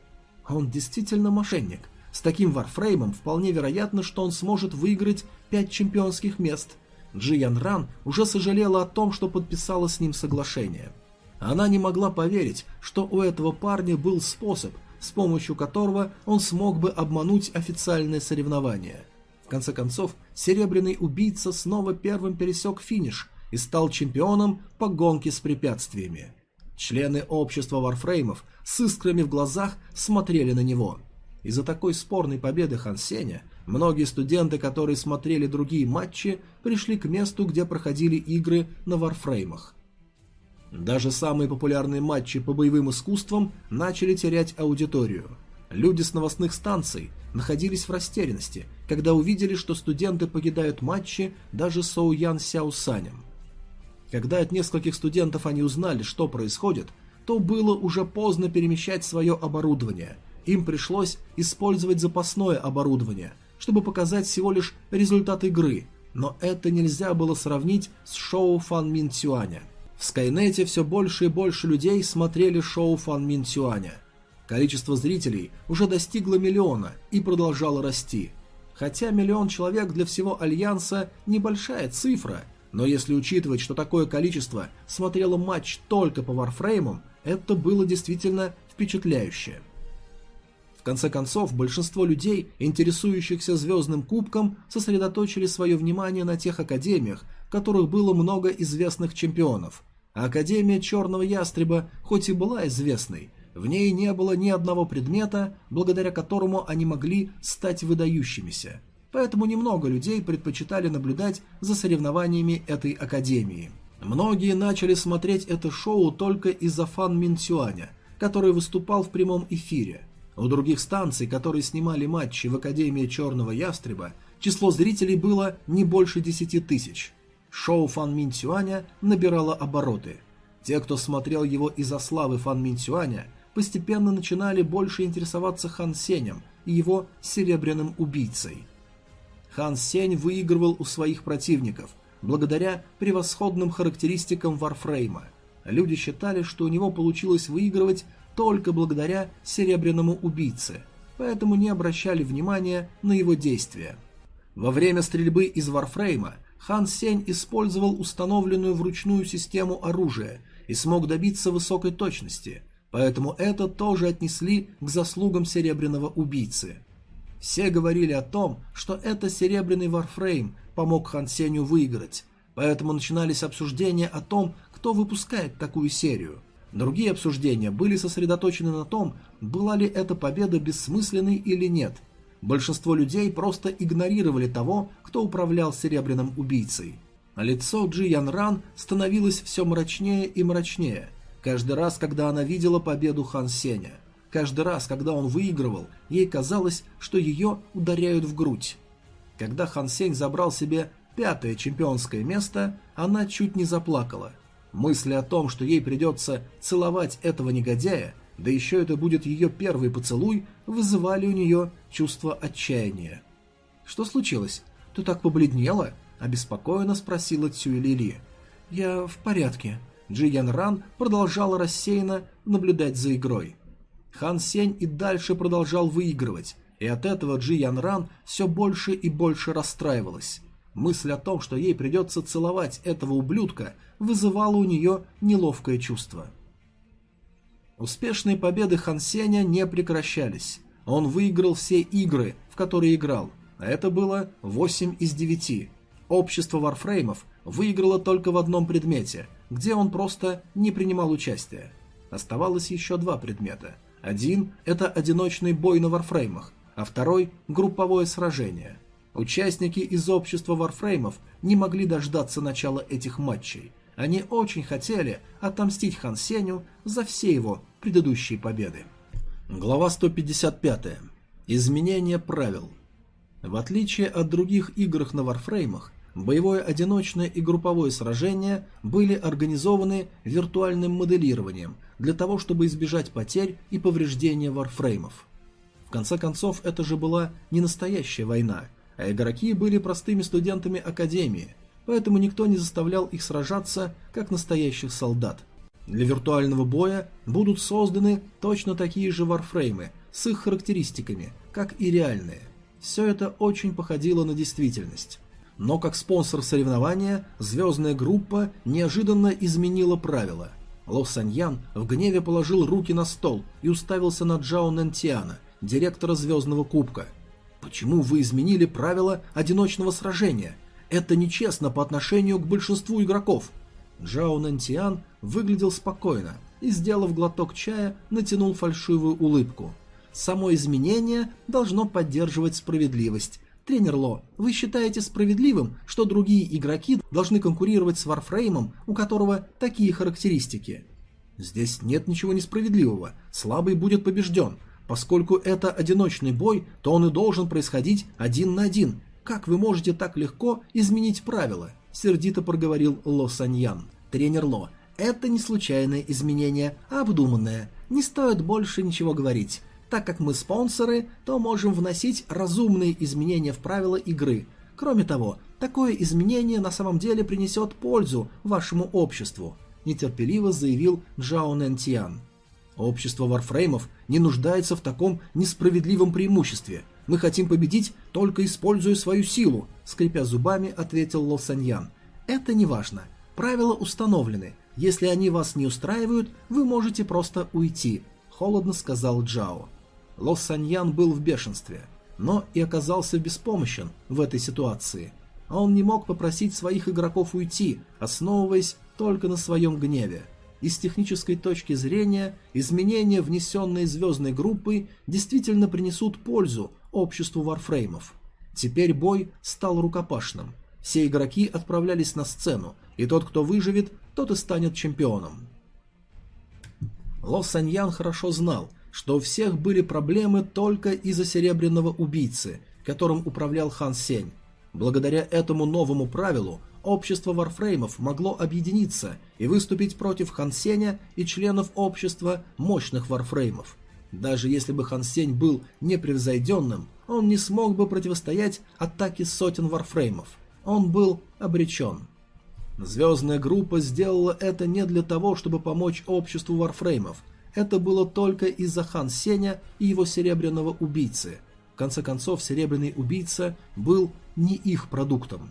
Он действительно мошенник. С таким варфреймом вполне вероятно, что он сможет выиграть пять чемпионских мест. Джи Ян Ран уже сожалела о том, что подписала с ним соглашение. Она не могла поверить, что у этого парня был способ, с помощью которого он смог бы обмануть официальное соревнование. В конце концов, серебряный убийца снова первым пересек финиш и стал чемпионом по гонке с препятствиями. Члены общества варфреймов с искрами в глазах смотрели на него. Из-за такой спорной победы Хан Сеня многие студенты, которые смотрели другие матчи, пришли к месту, где проходили игры на варфреймах. Даже самые популярные матчи по боевым искусствам начали терять аудиторию. Люди с новостных станций находились в растерянности, когда увидели, что студенты покидают матчи даже с Оуян Сяосанем. Когда от нескольких студентов они узнали, что происходит, то было уже поздно перемещать свое оборудование. Им пришлось использовать запасное оборудование, чтобы показать всего лишь результат игры, но это нельзя было сравнить с шоу Фан Мин Цюаня. В Скайнете все больше и больше людей смотрели шоу Фан Мин Цюаня. Количество зрителей уже достигло миллиона и продолжало расти. Хотя миллион человек для всего Альянса небольшая цифра – но если учитывать, что такое количество смотрело матч только по варфреймам, это было действительно впечатляюще. В конце концов, большинство людей, интересующихся Звездным Кубком, сосредоточили свое внимание на тех академиях, которых было много известных чемпионов. Академия Черного Ястреба, хоть и была известной, в ней не было ни одного предмета, благодаря которому они могли стать выдающимися – поэтому немного людей предпочитали наблюдать за соревнованиями этой академии. Многие начали смотреть это шоу только из-за Фан Минцюаня, который выступал в прямом эфире. У других станций, которые снимали матчи в Академии Черного Ястреба, число зрителей было не больше 10 тысяч. Шоу Фан Минцюаня набирало обороты. Те, кто смотрел его из-за славы Фан Минцюаня, постепенно начинали больше интересоваться Хан Сенем и его серебряным убийцей – Хан Сень выигрывал у своих противников, благодаря превосходным характеристикам Варфрейма. Люди считали, что у него получилось выигрывать только благодаря серебряному убийце, поэтому не обращали внимания на его действия. Во время стрельбы из Варфрейма Хан Сень использовал установленную вручную систему оружия и смог добиться высокой точности, поэтому это тоже отнесли к заслугам серебряного убийцы. Все говорили о том, что это серебряный Warframe помог Хан Сеню выиграть, поэтому начинались обсуждения о том, кто выпускает такую серию. Другие обсуждения были сосредоточены на том, была ли эта победа бессмысленной или нет. Большинство людей просто игнорировали того, кто управлял серебряным убийцей. А лицо Джи Ян Ран становилось все мрачнее и мрачнее, каждый раз, когда она видела победу Хан Сеня – Каждый раз, когда он выигрывал, ей казалось, что ее ударяют в грудь. Когда Хан Сень забрал себе пятое чемпионское место, она чуть не заплакала. Мысли о том, что ей придется целовать этого негодяя, да еще это будет ее первый поцелуй, вызывали у нее чувство отчаяния. «Что случилось? Ты так побледнела?» – обеспокоенно спросила Цюй Лили. «Я в порядке». Джи Ян Ран продолжала рассеянно наблюдать за игрой. Хан Сень и дальше продолжал выигрывать, и от этого Джи Ян Ран все больше и больше расстраивалась. Мысль о том, что ей придется целовать этого ублюдка, вызывала у нее неловкое чувство. Успешные победы Хан Сеня не прекращались. Он выиграл все игры, в которые играл, а это было 8 из 9. Общество варфреймов выиграло только в одном предмете, где он просто не принимал участия. Оставалось еще два предмета – один – это одиночный бой на варфреймах, а второй – групповое сражение. Участники из общества варфреймов не могли дождаться начала этих матчей. Они очень хотели отомстить Хан Сеню за все его предыдущие победы. Глава 155. Изменение правил. В отличие от других игр на варфреймах, боевое одиночное и групповое сражение были организованы виртуальным моделированием – для того, чтобы избежать потерь и повреждения варфреймов. В конце концов, это же была не настоящая война, а игроки были простыми студентами Академии, поэтому никто не заставлял их сражаться, как настоящих солдат. Для виртуального боя будут созданы точно такие же варфреймы с их характеристиками, как и реальные. Все это очень походило на действительность. Но как спонсор соревнования, звездная группа неожиданно изменила правила. Ло Саньян в гневе положил руки на стол и уставился на Джао Нэнтиана, директора Звездного Кубка. «Почему вы изменили правила одиночного сражения? Это нечестно по отношению к большинству игроков». Джао Нэнтиан выглядел спокойно и, сделав глоток чая, натянул фальшивую улыбку. «Само изменение должно поддерживать справедливость, Тренер Ло, вы считаете справедливым, что другие игроки должны конкурировать с Варфреймом, у которого такие характеристики? Здесь нет ничего несправедливого. Слабый будет побежден. Поскольку это одиночный бой, то он и должен происходить один на один. Как вы можете так легко изменить правила? Сердито проговорил Ло Саньян. Тренер Ло, это не случайное изменение, а обдуманное. Не стоит больше ничего говорить. Так как мы спонсоры, то можем вносить разумные изменения в правила игры. Кроме того, такое изменение на самом деле принесет пользу вашему обществу, нетерпеливо заявил Джао Нэнтиан. Общество варфреймов не нуждается в таком несправедливом преимуществе. Мы хотим победить, только используя свою силу, скрипя зубами, ответил Ло Саньян. Это не важно. Правила установлены. Если они вас не устраивают, вы можете просто уйти, холодно сказал Джао. Ло Саньян был в бешенстве, но и оказался беспомощен в этой ситуации. А он не мог попросить своих игроков уйти, основываясь только на своем гневе. И с технической точки зрения, изменения, внесенные звездной группой, действительно принесут пользу обществу варфреймов. Теперь бой стал рукопашным. Все игроки отправлялись на сцену, и тот, кто выживет, тот и станет чемпионом. Ло Саньян хорошо знал, что у всех были проблемы только из-за серебряного убийцы, которым управлял Хан Сень. Благодаря этому новому правилу общество варфреймов могло объединиться и выступить против Хан Сеня и членов общества мощных варфреймов. Даже если бы Хан Сень был непревзойденным, он не смог бы противостоять атаке сотен варфреймов. Он был обречен. Звездная группа сделала это не для того, чтобы помочь обществу варфреймов, это было только из-за Хан Сеня и его серебряного убийцы. В конце концов, серебряный убийца был не их продуктом.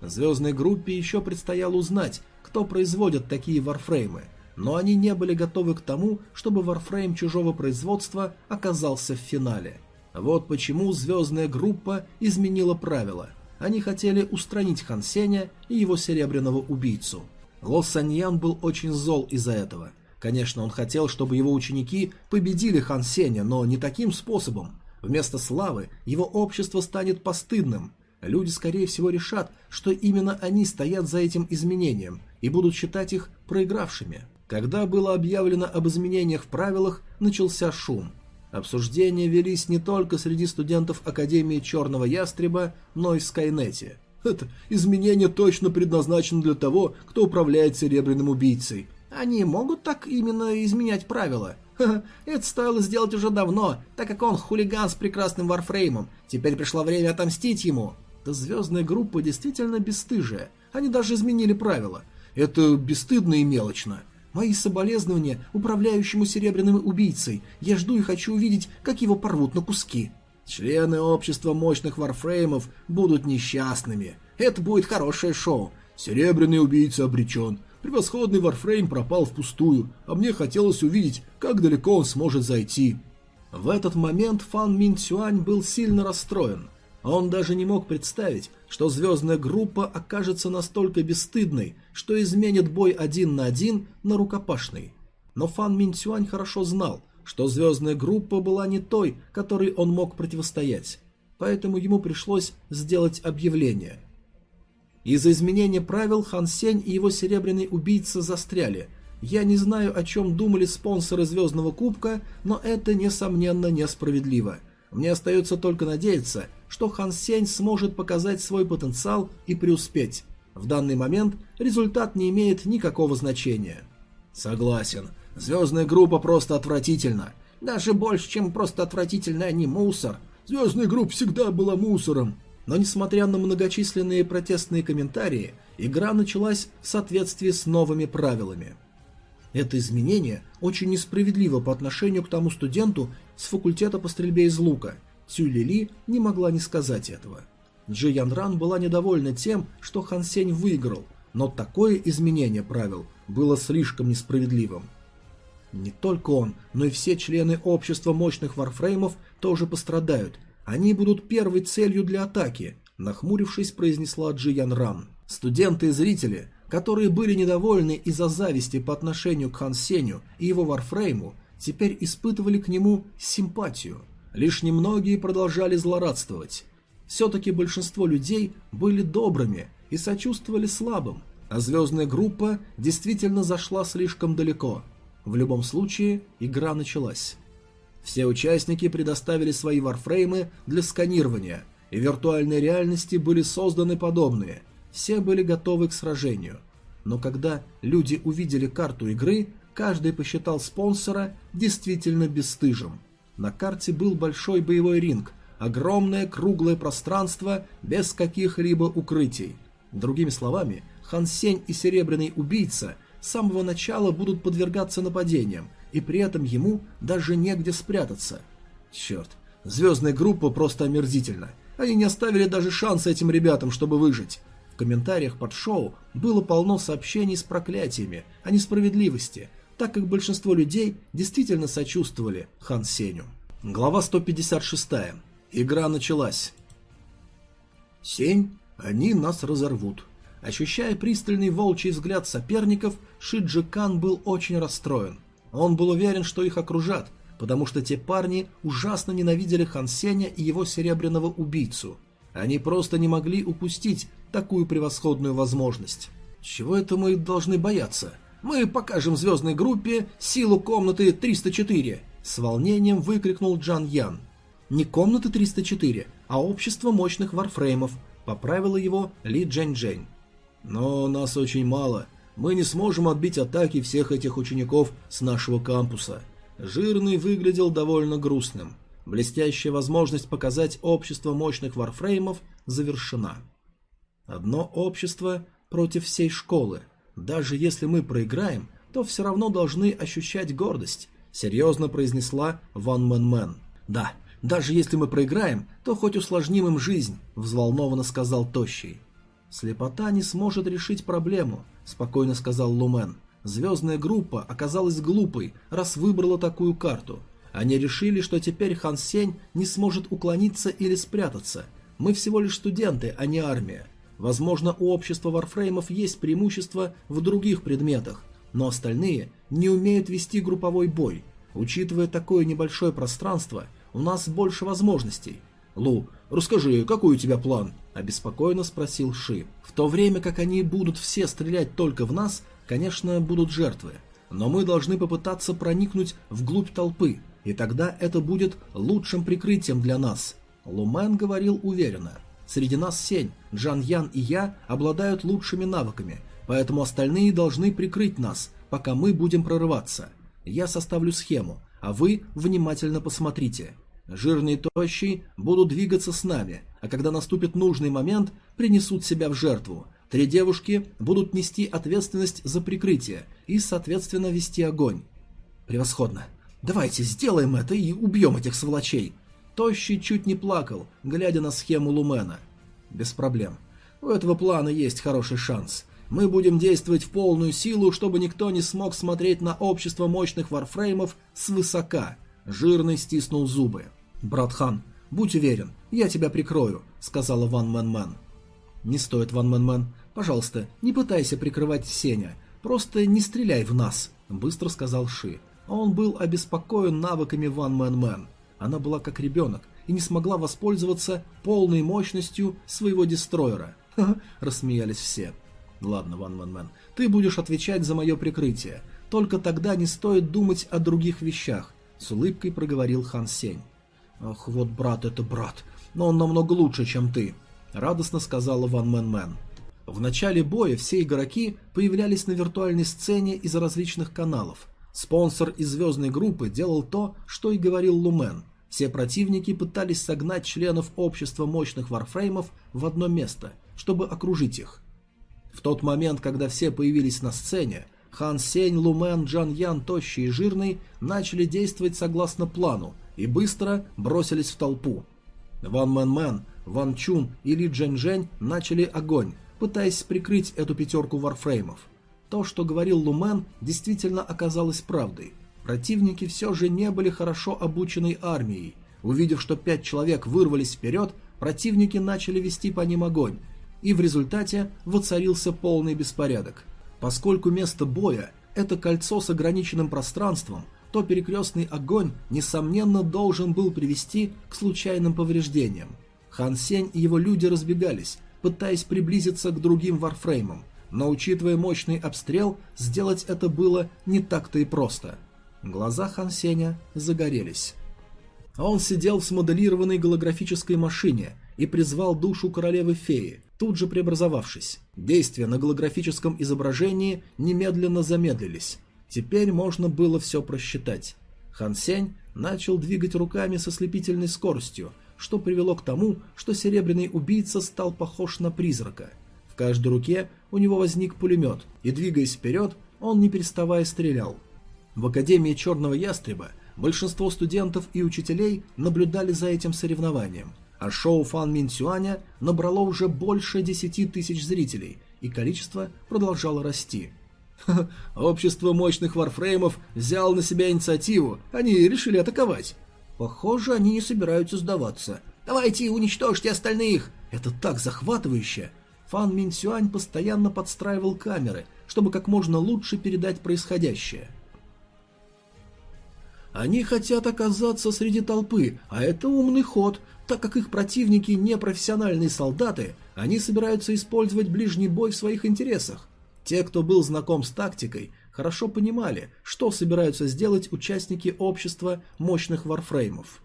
Звездной группе еще предстояло узнать, кто производит такие варфреймы, но они не были готовы к тому, чтобы варфрейм чужого производства оказался в финале. Вот почему звездная группа изменила правила. Они хотели устранить Хан Сеня и его серебряного убийцу. Ло Саньян был очень зол из-за этого – Конечно, он хотел, чтобы его ученики победили Хан Сеня, но не таким способом. Вместо славы его общество станет постыдным. Люди, скорее всего, решат, что именно они стоят за этим изменением и будут считать их проигравшими. Когда было объявлено об изменениях в правилах, начался шум. Обсуждения велись не только среди студентов Академии Черного Ястреба, но и в Скайнете. Это изменение точно предназначено для того, кто управляет Серебряным Убийцей, они могут так именно изменять правила? <laughs> Это стоило сделать уже давно, так как он хулиган с прекрасным варфреймом. Теперь пришло время отомстить ему. Да звездная группа действительно бесстыжая. Они даже изменили правила. Это бесстыдно и мелочно. Мои соболезнования управляющему серебряным убийцей. Я жду и хочу увидеть, как его порвут на куски. Члены общества мощных варфреймов будут несчастными. Это будет хорошее шоу. Серебряный убийца обречен. Превосходный Варфрейм пропал впустую, а мне хотелось увидеть, как далеко он сможет зайти. В этот момент Фан Мин Цюань был сильно расстроен. Он даже не мог представить, что звездная группа окажется настолько бесстыдной, что изменит бой один на один на рукопашный. Но Фан Мин Цюань хорошо знал, что звездная группа была не той, которой он мог противостоять. Поэтому ему пришлось сделать объявление – из-за изменения правил Хан Сень и его серебряный убийца застряли. Я не знаю, о чем думали спонсоры Звездного Кубка, но это, несомненно, несправедливо. Мне остается только надеяться, что Хан Сень сможет показать свой потенциал и преуспеть. В данный момент результат не имеет никакого значения. Согласен. Звездная группа просто отвратительна. Даже больше, чем просто отвратительная, не мусор. Звездная группа всегда была мусором. Но несмотря на многочисленные протестные комментарии, игра началась в соответствии с новыми правилами. Это изменение очень несправедливо по отношению к тому студенту с факультета по стрельбе из лука. Цю Лили не могла не сказать этого. Джи Ян Ран была недовольна тем, что Хан Сень выиграл, но такое изменение правил было слишком несправедливым. Не только он, но и все члены общества мощных варфреймов тоже пострадают, они будут первой целью для атаки, нахмурившись, произнесла Джи Ян Ран. Студенты и зрители, которые были недовольны из-за зависти по отношению к Хан Сеню и его варфрейму, теперь испытывали к нему симпатию. Лишь немногие продолжали злорадствовать. Все-таки большинство людей были добрыми и сочувствовали слабым, а звездная группа действительно зашла слишком далеко. В любом случае, игра началась. Все участники предоставили свои варфреймы для сканирования, и виртуальной реальности были созданы подобные. Все были готовы к сражению. Но когда люди увидели карту игры, каждый посчитал спонсора действительно бесстыжим. На карте был большой боевой ринг, огромное круглое пространство без каких-либо укрытий. Другими словами, Хан Сень и Серебряный Убийца с самого начала будут подвергаться нападениям, и при этом ему даже негде спрятаться. Черт, звездная группа просто омерзительна. Они не оставили даже шанса этим ребятам, чтобы выжить. В комментариях под шоу было полно сообщений с проклятиями о несправедливости, так как большинство людей действительно сочувствовали Хан Сеню. Глава 156. Игра началась. Сень, они нас разорвут. Ощущая пристальный волчий взгляд соперников, Шиджи Кан был очень расстроен. Он был уверен, что их окружат, потому что те парни ужасно ненавидели Хан Сеня и его серебряного убийцу. Они просто не могли упустить такую превосходную возможность. Чего это мы должны бояться? Мы покажем звездной группе силу комнаты 304, с волнением выкрикнул Джан Ян. Не комнаты 304, а общество мощных варфреймов, поправила его Ли Джень Джень. Но нас очень мало. Мы не сможем отбить атаки всех этих учеников с нашего кампуса. Жирный выглядел довольно грустным. Блестящая возможность показать общество мощных варфреймов завершена. Одно общество против всей школы. Даже если мы проиграем, то все равно должны ощущать гордость, серьезно произнесла Ван Мэн Мэн. Да, даже если мы проиграем, то хоть усложним им жизнь, взволнованно сказал Тощий. Слепота не сможет решить проблему, спокойно сказал Лумен. Звездная группа оказалась глупой, раз выбрала такую карту. Они решили, что теперь Хан Сень не сможет уклониться или спрятаться. Мы всего лишь студенты, а не армия. Возможно, у общества варфреймов есть преимущество в других предметах, но остальные не умеют вести групповой бой. Учитывая такое небольшое пространство, у нас больше возможностей. Лу, расскажи, какой у тебя план? Обеспокоенно спросил Ши. В то время как они будут все стрелять только в нас, конечно, будут жертвы. Но мы должны попытаться проникнуть вглубь толпы, и тогда это будет лучшим прикрытием для нас. Лумен говорил уверенно. Среди нас Сень, Джан Ян и я обладают лучшими навыками, поэтому остальные должны прикрыть нас, пока мы будем прорываться. Я составлю схему, а вы внимательно посмотрите. Жирные и тощие будут двигаться с нами, а когда наступит нужный момент, принесут себя в жертву. Три девушки будут нести ответственность за прикрытие и, соответственно, вести огонь. Превосходно. Давайте сделаем это и убьем этих сволочей. Тощий чуть не плакал, глядя на схему Лумена. Без проблем. У этого плана есть хороший шанс. Мы будем действовать в полную силу, чтобы никто не смог смотреть на общество мощных варфреймов свысока. Жирный стиснул зубы. «Братхан, будь уверен, я тебя прикрою», — сказала Ван Мэн Мэн. «Не стоит, Ван Мэн Мэн. Пожалуйста, не пытайся прикрывать Сеня. Просто не стреляй в нас», — быстро сказал Ши. Он был обеспокоен навыками Ван Мэн Мэн. Она была как ребенок и не смогла воспользоваться полной мощностью своего дестроера. <laughs> «Ха-ха», рассмеялись все. «Ладно, Ван Мэн Мэн, ты будешь отвечать за мое прикрытие. Только тогда не стоит думать о других вещах», — с улыбкой проговорил Хан Сень. «Ах, вот брат это брат, но он намного лучше, чем ты», — радостно сказала Ван Мэн Мэн. В начале боя все игроки появлялись на виртуальной сцене из различных каналов, Спонсор из звездной группы делал то, что и говорил Лумен. Все противники пытались согнать членов общества мощных варфреймов в одно место, чтобы окружить их. В тот момент, когда все появились на сцене, Хан Сень, Лумен, Джан Ян, Тощий и Жирный начали действовать согласно плану и быстро бросились в толпу. Ван Мэн Мэн, Ван Чун и Ли Джень Жень начали огонь, пытаясь прикрыть эту пятерку варфреймов. То, что говорил Лумен, действительно оказалось правдой. Противники все же не были хорошо обученной армией. Увидев, что пять человек вырвались вперед, противники начали вести по ним огонь, и в результате воцарился полный беспорядок. Поскольку место боя – это кольцо с ограниченным пространством, то перекрестный огонь, несомненно, должен был привести к случайным повреждениям. Хан Сень и его люди разбегались, пытаясь приблизиться к другим варфреймам, но учитывая мощный обстрел, сделать это было не так-то и просто. Глаза Хан Сеня загорелись. Он сидел в смоделированной голографической машине и призвал душу королевы-феи, тут же преобразовавшись. Действия на голографическом изображении немедленно замедлились. Теперь можно было все просчитать. Хан Сень начал двигать руками со слепительной скоростью, что привело к тому, что серебряный убийца стал похож на призрака. Каждой руке у него возник пулемет, и, двигаясь вперед, он не переставая стрелял. В Академии Черного Ястреба большинство студентов и учителей наблюдали за этим соревнованием, а шоу Фан Мин Сюаня набрало уже больше 10 тысяч зрителей, и количество продолжало расти. <laughs> Общество мощных варфреймов взяло на себя инициативу, они решили атаковать. Похоже, они не собираются сдаваться. Давайте уничтожьте остальных. Это так захватывающе. Фан Мин Сюань постоянно подстраивал камеры, чтобы как можно лучше передать происходящее. Они хотят оказаться среди толпы, а это умный ход, так как их противники не профессиональные солдаты, они собираются использовать ближний бой в своих интересах. Те, кто был знаком с тактикой, хорошо понимали, что собираются сделать участники общества мощных варфреймов.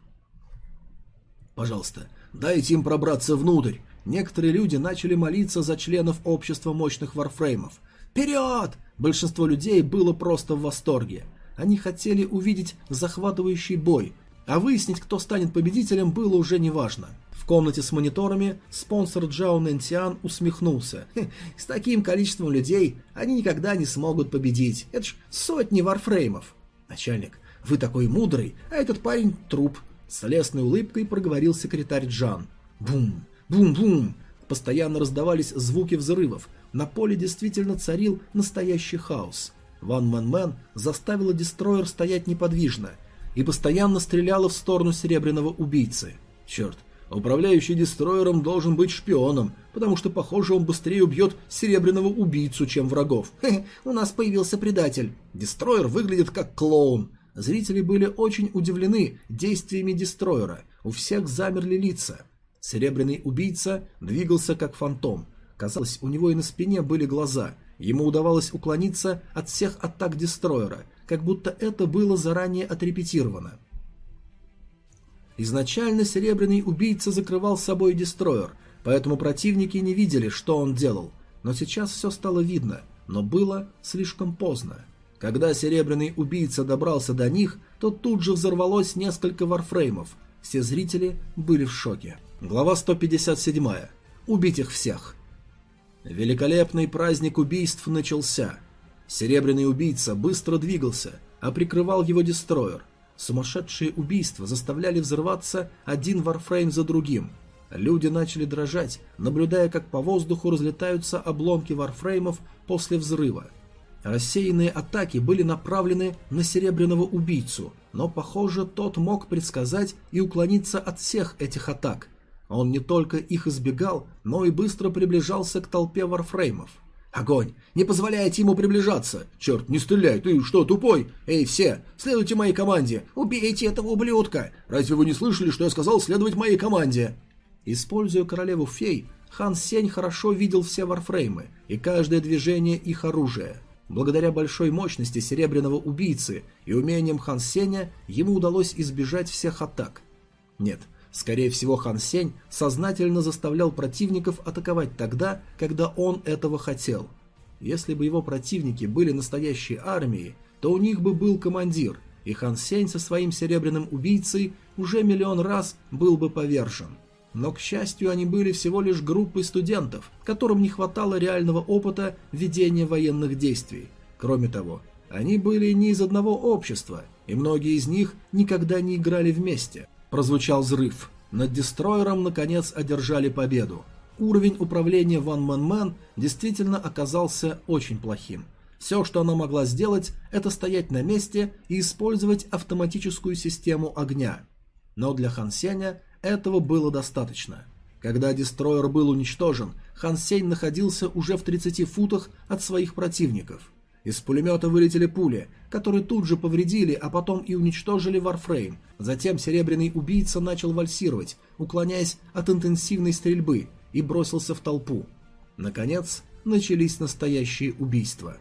«Пожалуйста, дайте им пробраться внутрь!» Некоторые люди начали молиться за членов общества мощных варфреймов. «Вперед!» Большинство людей было просто в восторге. Они хотели увидеть захватывающий бой, а выяснить, кто станет победителем, было уже неважно. В комнате с мониторами спонсор Джао Нэнтиан усмехнулся. «С таким количеством людей они никогда не смогут победить. Это ж сотни варфреймов». «Начальник, вы такой мудрый, а этот парень труп», — с льстивой улыбкой проговорил секретарь Джан. «Бум! Бум-бум!» Постоянно раздавались звуки взрывов. На поле действительно царил настоящий хаос. Ван Мэн Мэн заставила Дестройер стоять неподвижно и постоянно стреляла в сторону серебряного убийцы. Черт, Управляющий дестроером должен быть шпионом, потому что, похоже, он быстрее убьет серебряного убийцу, чем врагов. <laughs> Хе, у нас появился предатель. Дестроер выглядит как клоун. Зрители были очень удивлены действиями дестроера. У всех замерли лица. Серебряный убийца двигался как фантом. Казалось, у него и на спине были глаза. Ему удавалось уклониться от всех атак дестроера, как будто это было заранее отрепетировано. Изначально Серебряный Убийца закрывал собой Дестроер, поэтому противники не видели, что он делал. Но сейчас все стало видно, но было слишком поздно. Когда Серебряный Убийца добрался до них, то тут же взорвалось несколько варфреймов. Все зрители были в шоке. Глава 157. Убить их всех. Великолепный праздник убийств начался. Серебряный убийца быстро двигался, а прикрывал его дестроер. Сумасшедшие убийства заставляли взрываться один варфрейм за другим. Люди начали дрожать, наблюдая, как по воздуху разлетаются обломки варфреймов после взрыва. Рассеянные атаки были направлены на серебряного убийцу, но, похоже, тот мог предсказать и уклониться от всех этих атак. Он не только их избегал, но и быстро приближался к толпе варфреймов. Огонь! Не позволяйте ему приближаться! Черт, не стреляй! Ты что, тупой? Эй, все! Следуйте моей команде! Убейте этого ублюдка! Разве вы не слышали, что я сказал следовать моей команде? Используя королеву фей, Хан Сень хорошо видел все варфреймы и каждое движение их оружия. Благодаря большой мощности серебряного убийцы и умениям Хан Сеня ему удалось избежать всех атак. Нет, Скорее всего, Хан Сень сознательно заставлял противников атаковать тогда, когда он этого хотел. Если бы его противники были настоящей армией, то у них бы был командир, и Хан Сень со своим серебряным убийцей уже миллион раз был бы повержен. Но, к счастью, они были всего лишь группой студентов, которым не хватало реального опыта ведения военных действий. Кроме того, они были не из одного общества, и многие из них никогда не играли вместе. Прозвучал взрыв. Над дестройером наконец одержали победу. Уровень управления Ван Мэн Мэн действительно оказался очень плохим. Все, что она могла сделать, это стоять на месте и использовать автоматическую систему огня. Но для Хан Сеня этого было достаточно. Когда дестройер был уничтожен, Хан Сень находился уже в 30 футах от своих противников. Из пулемета вылетели пули, которые тут же повредили, а потом и уничтожили Варфрейм. Затем серебряный убийца начал вальсировать, уклоняясь от интенсивной стрельбы, и бросился в толпу. Наконец, начались настоящие убийства.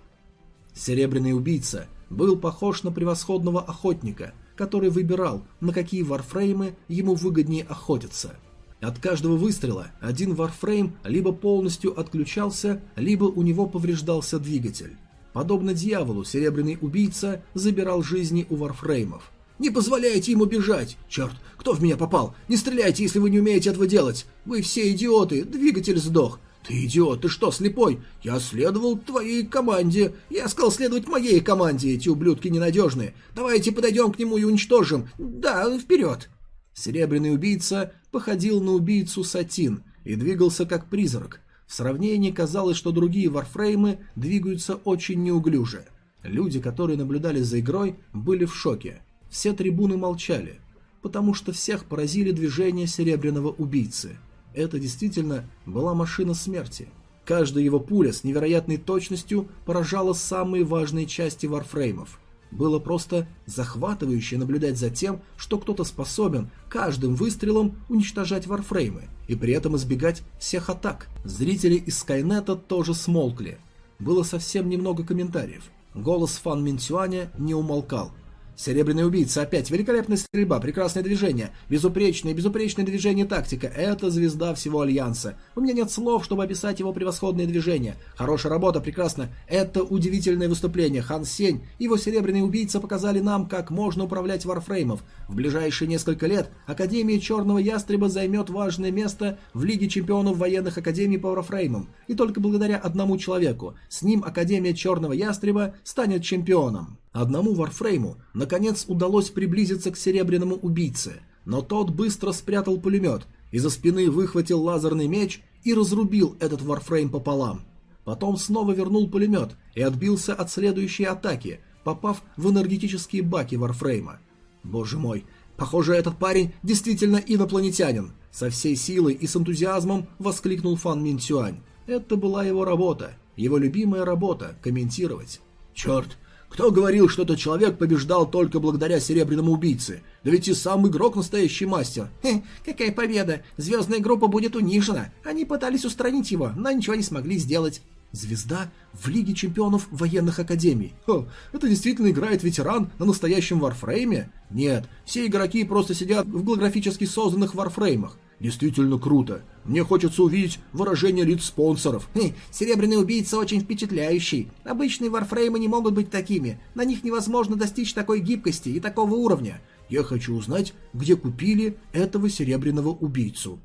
Серебряный убийца был похож на превосходного охотника, который выбирал, на какие варфреймы ему выгоднее охотиться. От каждого выстрела один варфрейм либо полностью отключался, либо у него повреждался двигатель. Подобно дьяволу, серебряный убийца забирал жизни у варфреймов. «Не позволяйте ему бежать! Черт, кто в меня попал? Не стреляйте, если вы не умеете этого делать! Вы все идиоты! Двигатель сдох! Ты идиот, ты что, слепой? Я следовал твоей команде. Я сказал следовать моей команде, эти ублюдки ненадежные. Давайте подойдем к нему и уничтожим. Да, вперед!» Серебряный убийца походил на убийцу Сатин и двигался как призрак. В сравнении казалось, что другие варфреймы двигаются очень неуклюже. Люди, которые наблюдали за игрой, были в шоке. Все трибуны молчали, потому что всех поразили движения серебряного убийцы – это действительно была машина смерти. Каждая его пуля с невероятной точностью поражала самые важные части варфреймов. Было просто захватывающе наблюдать за тем, что кто-то способен каждым выстрелом уничтожать варфреймы и при этом избегать всех атак. Зрители из Скайнета тоже смолкли. Было совсем немного комментариев. Голос Фан Минцюаня не умолкал. Серебряный убийца опять. Великолепная стрельба, прекрасное движение, безупречное, безупречное движение тактика. Это звезда всего Альянса. У меня нет слов, чтобы описать его превосходные движения. Хорошая работа, прекрасно. Это удивительное выступление. Хан Сень, его серебряный убийца показали нам, как можно управлять варфреймов. В ближайшие несколько лет Академия Черного Ястреба займет важное место в Лиге Чемпионов Военных Академий по варфреймам. И только благодаря одному человеку. С ним Академия Черного Ястреба станет чемпионом. Одному Варфрейму, наконец, удалось приблизиться к серебряному убийце, но тот быстро спрятал пулемет, из-за спины выхватил лазерный меч и разрубил этот Варфрейм пополам. Потом снова вернул пулемет и отбился от следующей атаки, попав в энергетические баки Варфрейма. Боже мой, похоже, этот парень действительно инопланетянин. Со всей силой и с энтузиазмом воскликнул Фан Мин Цюань. Это была его работа, его любимая работа – комментировать. Черт, кто говорил, что этот человек побеждал только благодаря серебряному убийце? Да ведь и сам игрок настоящий мастер. Хе, какая победа! Звездная группа будет унижена. Они пытались устранить его, но ничего не смогли сделать. Звезда в Лиге чемпионов военных академий. Хо, это действительно играет ветеран на настоящем варфрейме? Нет, все игроки просто сидят в голографически созданных варфреймах. Действительно круто. Мне хочется увидеть выражение лиц спонсоров. Хе, серебряный убийца очень впечатляющий. Обычные варфреймы не могут быть такими. На них невозможно достичь такой гибкости и такого уровня. Я хочу узнать, где купили этого серебряного убийцу.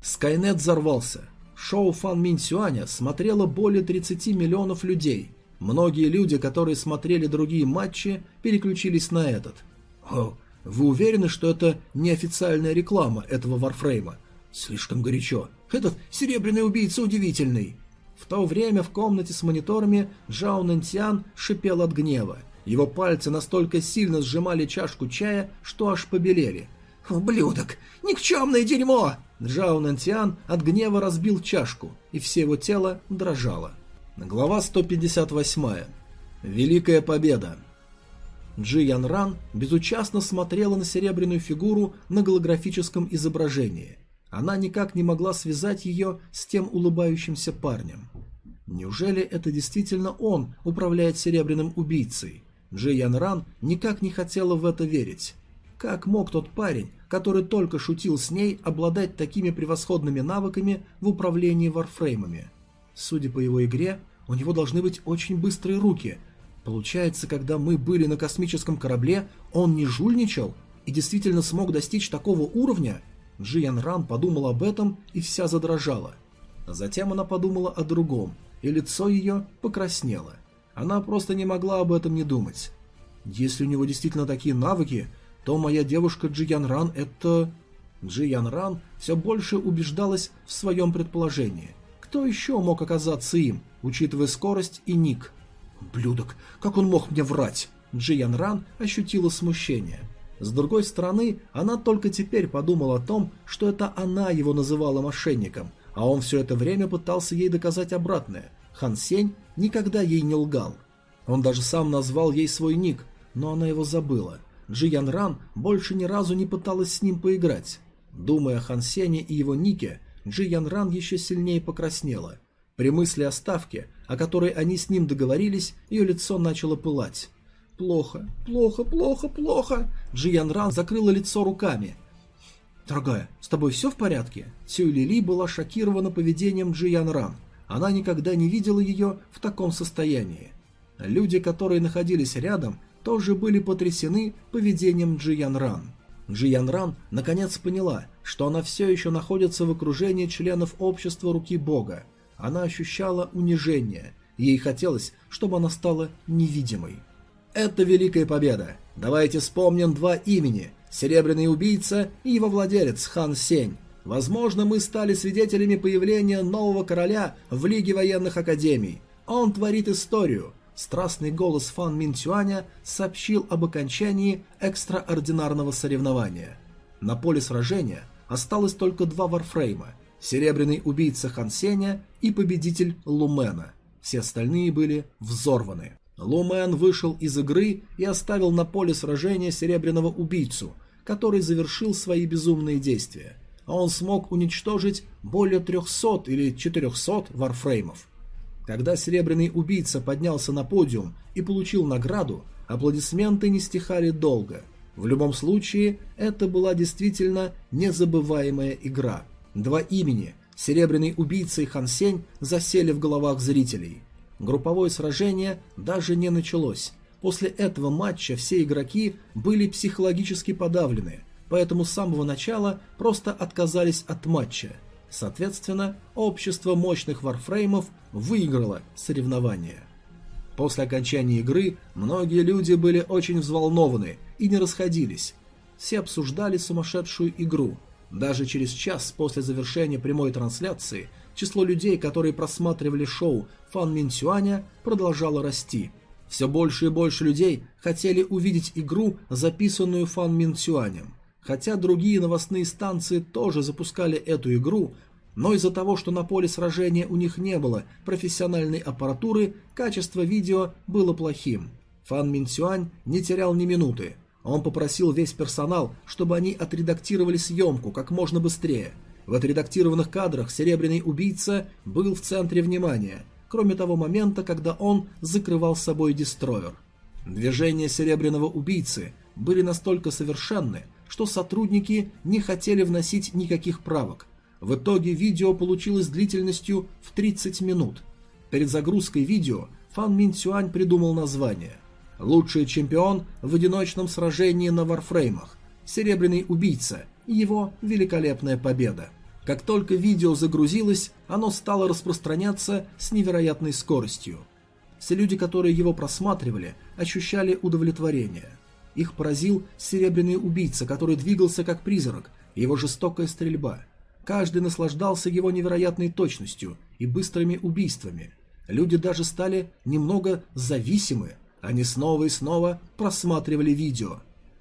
Скайнет взорвался. Шоу Фан Мин Сюаня смотрело более 30 миллионов людей. Многие люди, которые смотрели другие матчи, переключились на этот. О, вы уверены, что это неофициальная реклама этого Варфрейма? Слишком горячо. Этот серебряный убийца удивительный. В то время в комнате с мониторами Джао Нэнтиан шипел от гнева. Его пальцы настолько сильно сжимали чашку чая, что аж побелели. «Ублюдок! Никчемное дерьмо!» Джао Нэнтиан от гнева разбил чашку, и все его тело дрожало. Глава 158. Великая победа. Джи Ян Ран безучастно смотрела на серебряную фигуру на голографическом изображении. Она никак не могла связать ее с тем улыбающимся парнем. Неужели это действительно он управляет серебряным убийцей? Джи Ян Ран никак не хотела в это верить. Как мог тот парень, который только шутил с ней, обладать такими превосходными навыками в управлении варфреймами? Судя по его игре, у него должны быть очень быстрые руки – Получается, когда мы были на космическом корабле, он не жульничал и действительно смог достичь такого уровня? Джиян Ран подумал об этом и вся задрожала. Затем она подумала о другом, и лицо ее покраснело. Она просто не могла об этом не думать. Если у него действительно такие навыки, то моя девушка Джиян Ран это... Джиян Ран все больше убеждалась в своем предположении. Кто еще мог оказаться им, учитывая скорость и ник? «Блюдок, как он мог мне врать?» Джиян Ран ощутила смущение. С другой стороны, она только теперь подумала о том, что это она его называла мошенником, а он все это время пытался ей доказать обратное. Хан Сень никогда ей не лгал. Он даже сам назвал ей свой ник, но она его забыла. Джи Ян Ран больше ни разу не пыталась с ним поиграть. Думая о Хан Сене и его нике, Джи Ян Ран еще сильнее покраснела. При мысли о ставке, о которой они с ним договорились, ее лицо начало пылать. «Плохо, плохо, плохо, плохо!» Джи Ян Ран закрыла лицо руками. «Дорогая, с тобой все в порядке?» Цюй Лили была шокирована поведением Джи Ян Ран. Она никогда не видела ее в таком состоянии. Люди, которые находились рядом, тоже были потрясены поведением Джи Ян Ран. Джи Ян Ран наконец поняла, что она все еще находится в окружении членов общества Руки Бога. Она ощущала унижение, ей хотелось, чтобы она стала невидимой. Это великая победа. Давайте вспомним два имени – Серебряный убийца и его владелец Хан Сень. Возможно, мы стали свидетелями появления нового короля в Лиге военных академий. Он творит историю. Страстный голос Фан Мин Цюаня сообщил об окончании экстраординарного соревнования. На поле сражения осталось только два варфрейма – серебряный убийца Хан Сеня и победитель Лумена. Все остальные были взорваны. Лумен вышел из игры и оставил на поле сражения серебряного убийцу, который завершил свои безумные действия. Он смог уничтожить более 300 или 400 варфреймов. Когда серебряный убийца поднялся на подиум и получил награду, аплодисменты не стихали долго. В любом случае, это была действительно незабываемая игра. Два имени – Серебряный убийца и Хан Сень – засели в головах зрителей. Групповое сражение даже не началось. После этого матча все игроки были психологически подавлены, поэтому с самого начала просто отказались от матча. Соответственно, общество мощных варфреймов выиграло соревнование. После окончания игры многие люди были очень взволнованы и не расходились. Все обсуждали сумасшедшую игру. Даже через час после завершения прямой трансляции – число людей, которые просматривали шоу Фан Мин Сюаня, продолжало расти. Все больше и больше людей хотели увидеть игру, записанную Фан Мин Сюанем. Хотя другие новостные станции тоже запускали эту игру, но из-за того, что на поле сражения у них не было профессиональной аппаратуры, качество видео было плохим. Фан Мин Сюань не терял ни минуты. Он попросил весь персонал, чтобы они отредактировали съемку как можно быстрее – в отредактированных кадрах Серебряный Убийца был в центре внимания, кроме того момента, когда он закрывал собой дестроер. Движения Серебряного Убийцы были настолько совершенны, что сотрудники не хотели вносить никаких правок. В итоге видео получилось длительностью в 30 минут. Перед загрузкой видео Фан Мин Цюань придумал название. Лучший чемпион в одиночном сражении на варфреймах. Серебряный убийца и его великолепная победа. Как только видео загрузилось, оно стало распространяться с невероятной скоростью. Все люди, которые его просматривали, ощущали удовлетворение. Их поразил серебряный убийца, который двигался как призрак, и его жестокая стрельба. Каждый наслаждался его невероятной точностью и быстрыми убийствами. Люди даже стали немного зависимы. Они снова и снова просматривали видео.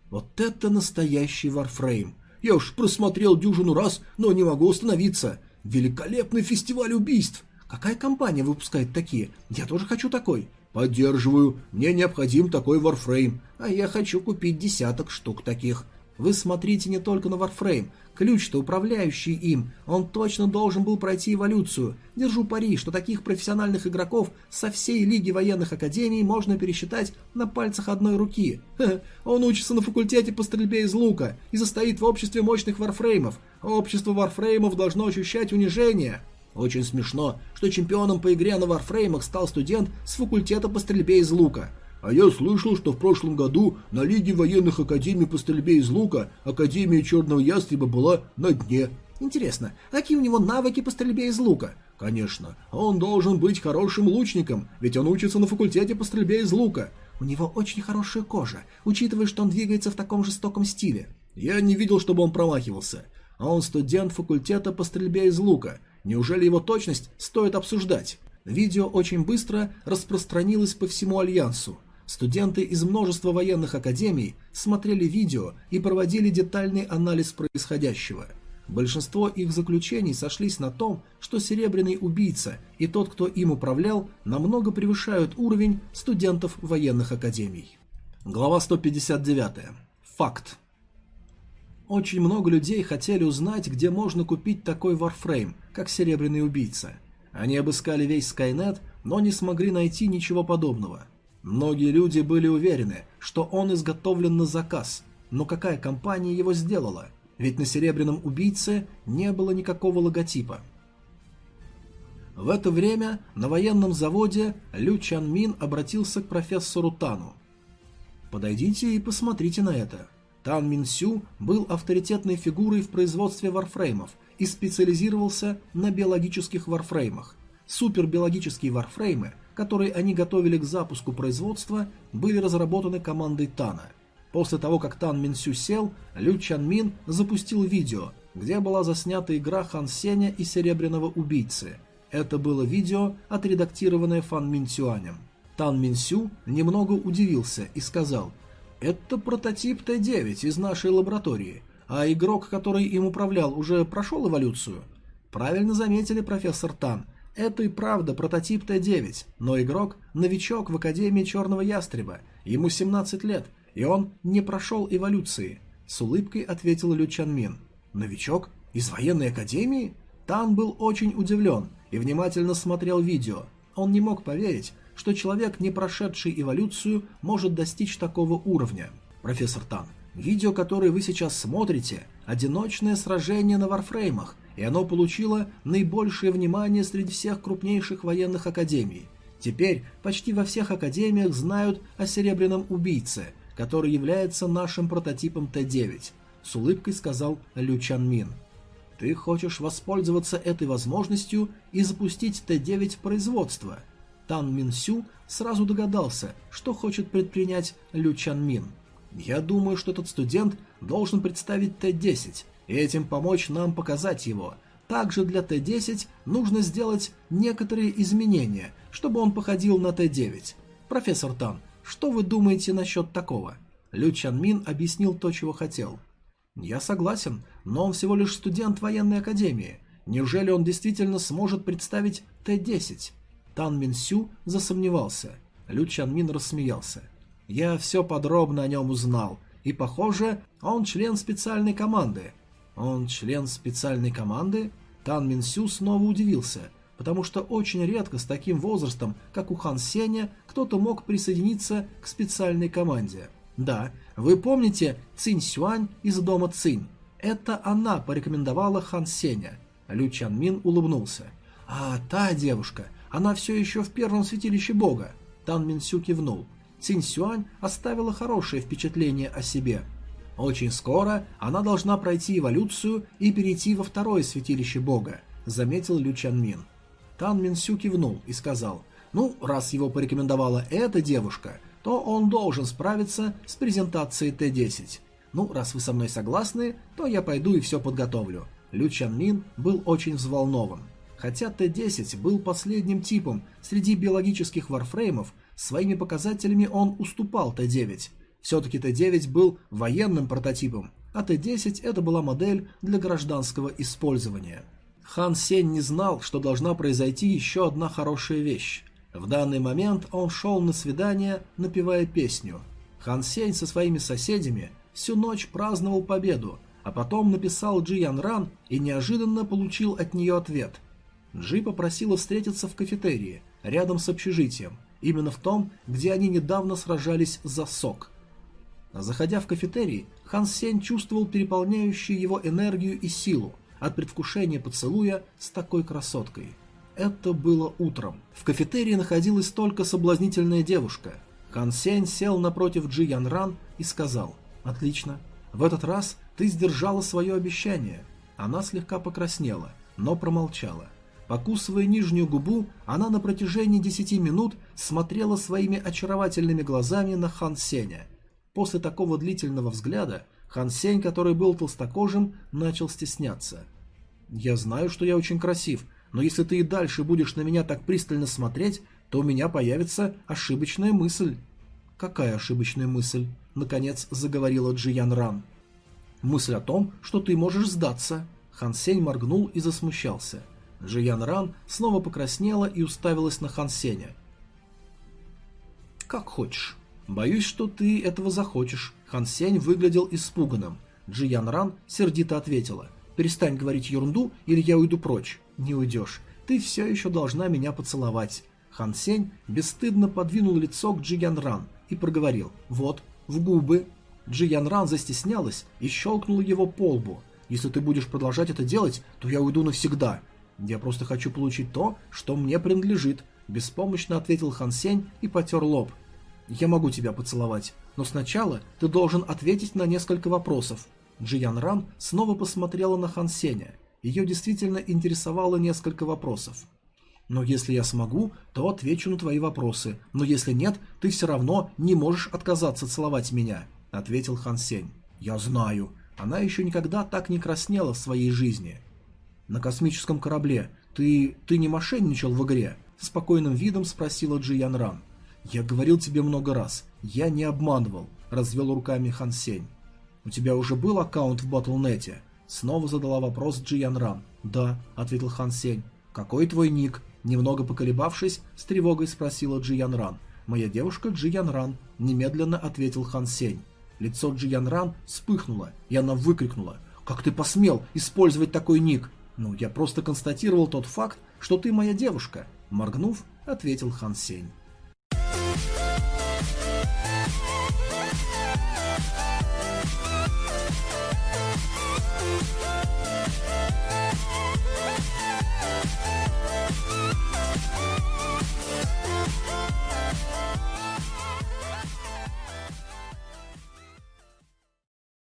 Вот это настоящий варфрейм. Я уж просмотрел дюжину раз, но не могу остановиться. Великолепный фестиваль убийств. Какая компания выпускает такие? Я тоже хочу такой. Поддерживаю. Мне необходим такой Warframe. А я хочу купить десяток штук таких. Вы смотрите не только на Warframe. Ключ-то управляющий им. Он точно должен был пройти эволюцию. Держу пари, что таких профессиональных игроков со всей Лиги военных академий можно пересчитать на пальцах одной руки. Ха, он учится на факультете по стрельбе из лука и состоит в обществе мощных варфреймов. Общество варфреймов должно ощущать унижение. Очень смешно, что чемпионом по игре на варфреймах стал студент с факультета по стрельбе из лука. А я слышал, что в прошлом году на Лиге военных академий по стрельбе из лука Академия Черного Ястреба была на дне. Интересно, какие у него навыки по стрельбе из лука? Конечно, он должен быть хорошим лучником, ведь он учится на факультете по стрельбе из лука. У него очень хорошая кожа, учитывая, что он двигается в таком жестоком стиле. Я не видел, чтобы он промахивался. А он студент факультета по стрельбе из лука. Неужели его точность стоит обсуждать? Видео очень быстро распространилось по всему Альянсу. Студенты из множества военных академий смотрели видео и проводили детальный анализ происходящего. Большинство их заключений сошлись на том, что серебряный убийца и тот, кто им управлял, намного превышают уровень студентов военных академий. Глава 159. Факт. Очень много людей хотели узнать, где можно купить такой Warframe, как Серебряный Убийца. Они обыскали весь Skynet, но не смогли найти ничего подобного. Многие люди были уверены, что он изготовлен на заказ, но какая компания его сделала? Ведь на Серебряном Убийце не было никакого логотипа. В это время на военном заводе Лю Чан Мин обратился к профессору Тану. «Подойдите и посмотрите на это. Тан Мин Сю был авторитетной фигурой в производстве варфреймов и специализировался на биологических варфреймах. Супербиологические варфреймы, которые они готовили к запуску производства, были разработаны командой Тана. После того, как Тан Мин Сю сел, Лю Чан Мин запустил видео, где была заснята игра Хан Сеня и Серебряного Убийцы. Это было видео, отредактированное Фан Мин Сюанем. Тан Мин Сю немного удивился и сказал – это прототип Т-9 из нашей лаборатории, а игрок, который им управлял, уже прошел эволюцию. Правильно заметили, профессор Тан. Это и правда прототип Т-9, но игрок – новичок в Академии Черного Ястреба. Ему 17 лет, и он не прошел эволюции. С улыбкой ответил Лю Чан Мин. Новичок? Из военной академии? Тан был очень удивлен и внимательно смотрел видео. Он не мог поверить, что человек, не прошедший эволюцию, может достичь такого уровня. Профессор Тан, видео, которое вы сейчас смотрите, одиночное сражение на варфреймах, и оно получило наибольшее внимание среди всех крупнейших военных академий. Теперь почти во всех академиях знают о Серебряном Убийце, который является нашим прототипом Т-9, с улыбкой сказал Лю Чан Мин. Ты хочешь воспользоваться этой возможностью и запустить Т-9 в производство – Тан Мин Сю сразу догадался, что хочет предпринять Лю Чан Мин. «Я думаю, что этот студент должен представить Т-10 и этим помочь нам показать его. Также для Т-10 нужно сделать некоторые изменения, чтобы он походил на Т-9. Профессор Тан, что вы думаете насчет такого?» Лю Чан Мин объяснил то, чего хотел. «Я согласен, но он всего лишь студент военной академии. Неужели он действительно сможет представить Т-10?» Тан Мин Сю засомневался. Лю Чан Мин рассмеялся. «Я все подробно о нем узнал, и, похоже, он член специальной команды». «Он член специальной команды?» Тан Мин Сю снова удивился, потому что очень редко с таким возрастом, как у Хан Сеня, кто-то мог присоединиться к специальной команде. «Да, вы помните Цинь Сюань из дома Цинь? Это она порекомендовала Хан Сеня». Лю Чан Мин улыбнулся. «А, та девушка, она все еще в первом святилище бога. Тан Минсю кивнул. Цинь Сюань оставила хорошее впечатление о себе. Очень скоро она должна пройти эволюцию и перейти во второе святилище бога, заметил Лю Чан Мин. Тан Минсю кивнул и сказал, ну, раз его порекомендовала эта девушка, то он должен справиться с презентацией Т-10. Ну, раз вы со мной согласны, то я пойду и все подготовлю. Лю Чан Мин был очень взволнован. Хотя Т-10 был последним типом среди биологических варфреймов, своими показателями он уступал Т-9. Все-таки Т-9 был военным прототипом, а Т-10 это была модель для гражданского использования. Хан Сень не знал, что должна произойти еще одна хорошая вещь. В данный момент он шел на свидание, напевая песню. Хан Сень со своими соседями всю ночь праздновал победу, а потом написал Джи Ян Ран и неожиданно получил от нее ответ – Джи попросила встретиться в кафетерии, рядом с общежитием, именно в том, где они недавно сражались за сок. Заходя в кафетерий, Хан Сень чувствовал переполняющую его энергию и силу от предвкушения поцелуя с такой красоткой. Это было утром. В кафетерии находилась только соблазнительная девушка. Хан Сень сел напротив Джи Ян Ран и сказал «Отлично, в этот раз ты сдержала свое обещание». Она слегка покраснела, но промолчала. Покусывая нижнюю губу, она на протяжении десяти минут смотрела своими очаровательными глазами на Хан Сеня. После такого длительного взгляда Хан Сень, который был толстокожим, начал стесняться. «Я знаю, что я очень красив, но если ты и дальше будешь на меня так пристально смотреть, то у меня появится ошибочная мысль». «Какая ошибочная мысль?» — наконец заговорила Джиян Ран. «Мысль о том, что ты можешь сдаться». Хан Сень моргнул и засмущался. Джиян Ран снова покраснела и уставилась на Хан Сеня. «Как хочешь. Боюсь, что ты этого захочешь». Хан Сень выглядел испуганным. Джиян Ран сердито ответила. «Перестань говорить ерунду, или я уйду прочь». «Не уйдешь. Ты все еще должна меня поцеловать». Хан Сень бесстыдно подвинул лицо к Джиян Ран и проговорил «Вот, в губы». Джиян Ран застеснялась и щелкнула его по лбу. «Если ты будешь продолжать это делать, то я уйду навсегда. Я просто хочу получить то, что мне принадлежит», беспомощно ответил Хан Сень и потер лоб. «Я могу тебя поцеловать, но сначала ты должен ответить на несколько вопросов». Джиян Ран снова посмотрела на Хан Сеня. Ее действительно интересовало несколько вопросов. Но если я смогу, то отвечу на твои вопросы. Но если нет, ты все равно не можешь отказаться целовать меня», — ответил Хан Сень. «Я знаю. Она еще никогда так не краснела в своей жизни». «На космическом корабле ты... ты не мошенничал в игре?» — спокойным видом спросила Джи Ян Ран. «Я говорил тебе много раз. Я не обманывал», — развел руками Хан Сень. «У тебя уже был аккаунт в Батлнете?» Снова задала вопрос Джи Ян Ран. «Да», — ответил Хан Сень. «Какой твой ник?» Немного поколебавшись, с тревогой спросила Джи Ян Ран. «Моя девушка Джи Ян Ран», — немедленно ответил Хан Сень. Лицо Джи Ян Ран вспыхнуло, и она выкрикнула. «Как ты посмел использовать такой ник?» «Ну, я просто констатировал тот факт, что ты моя девушка», — моргнув, ответил Хан Сень. you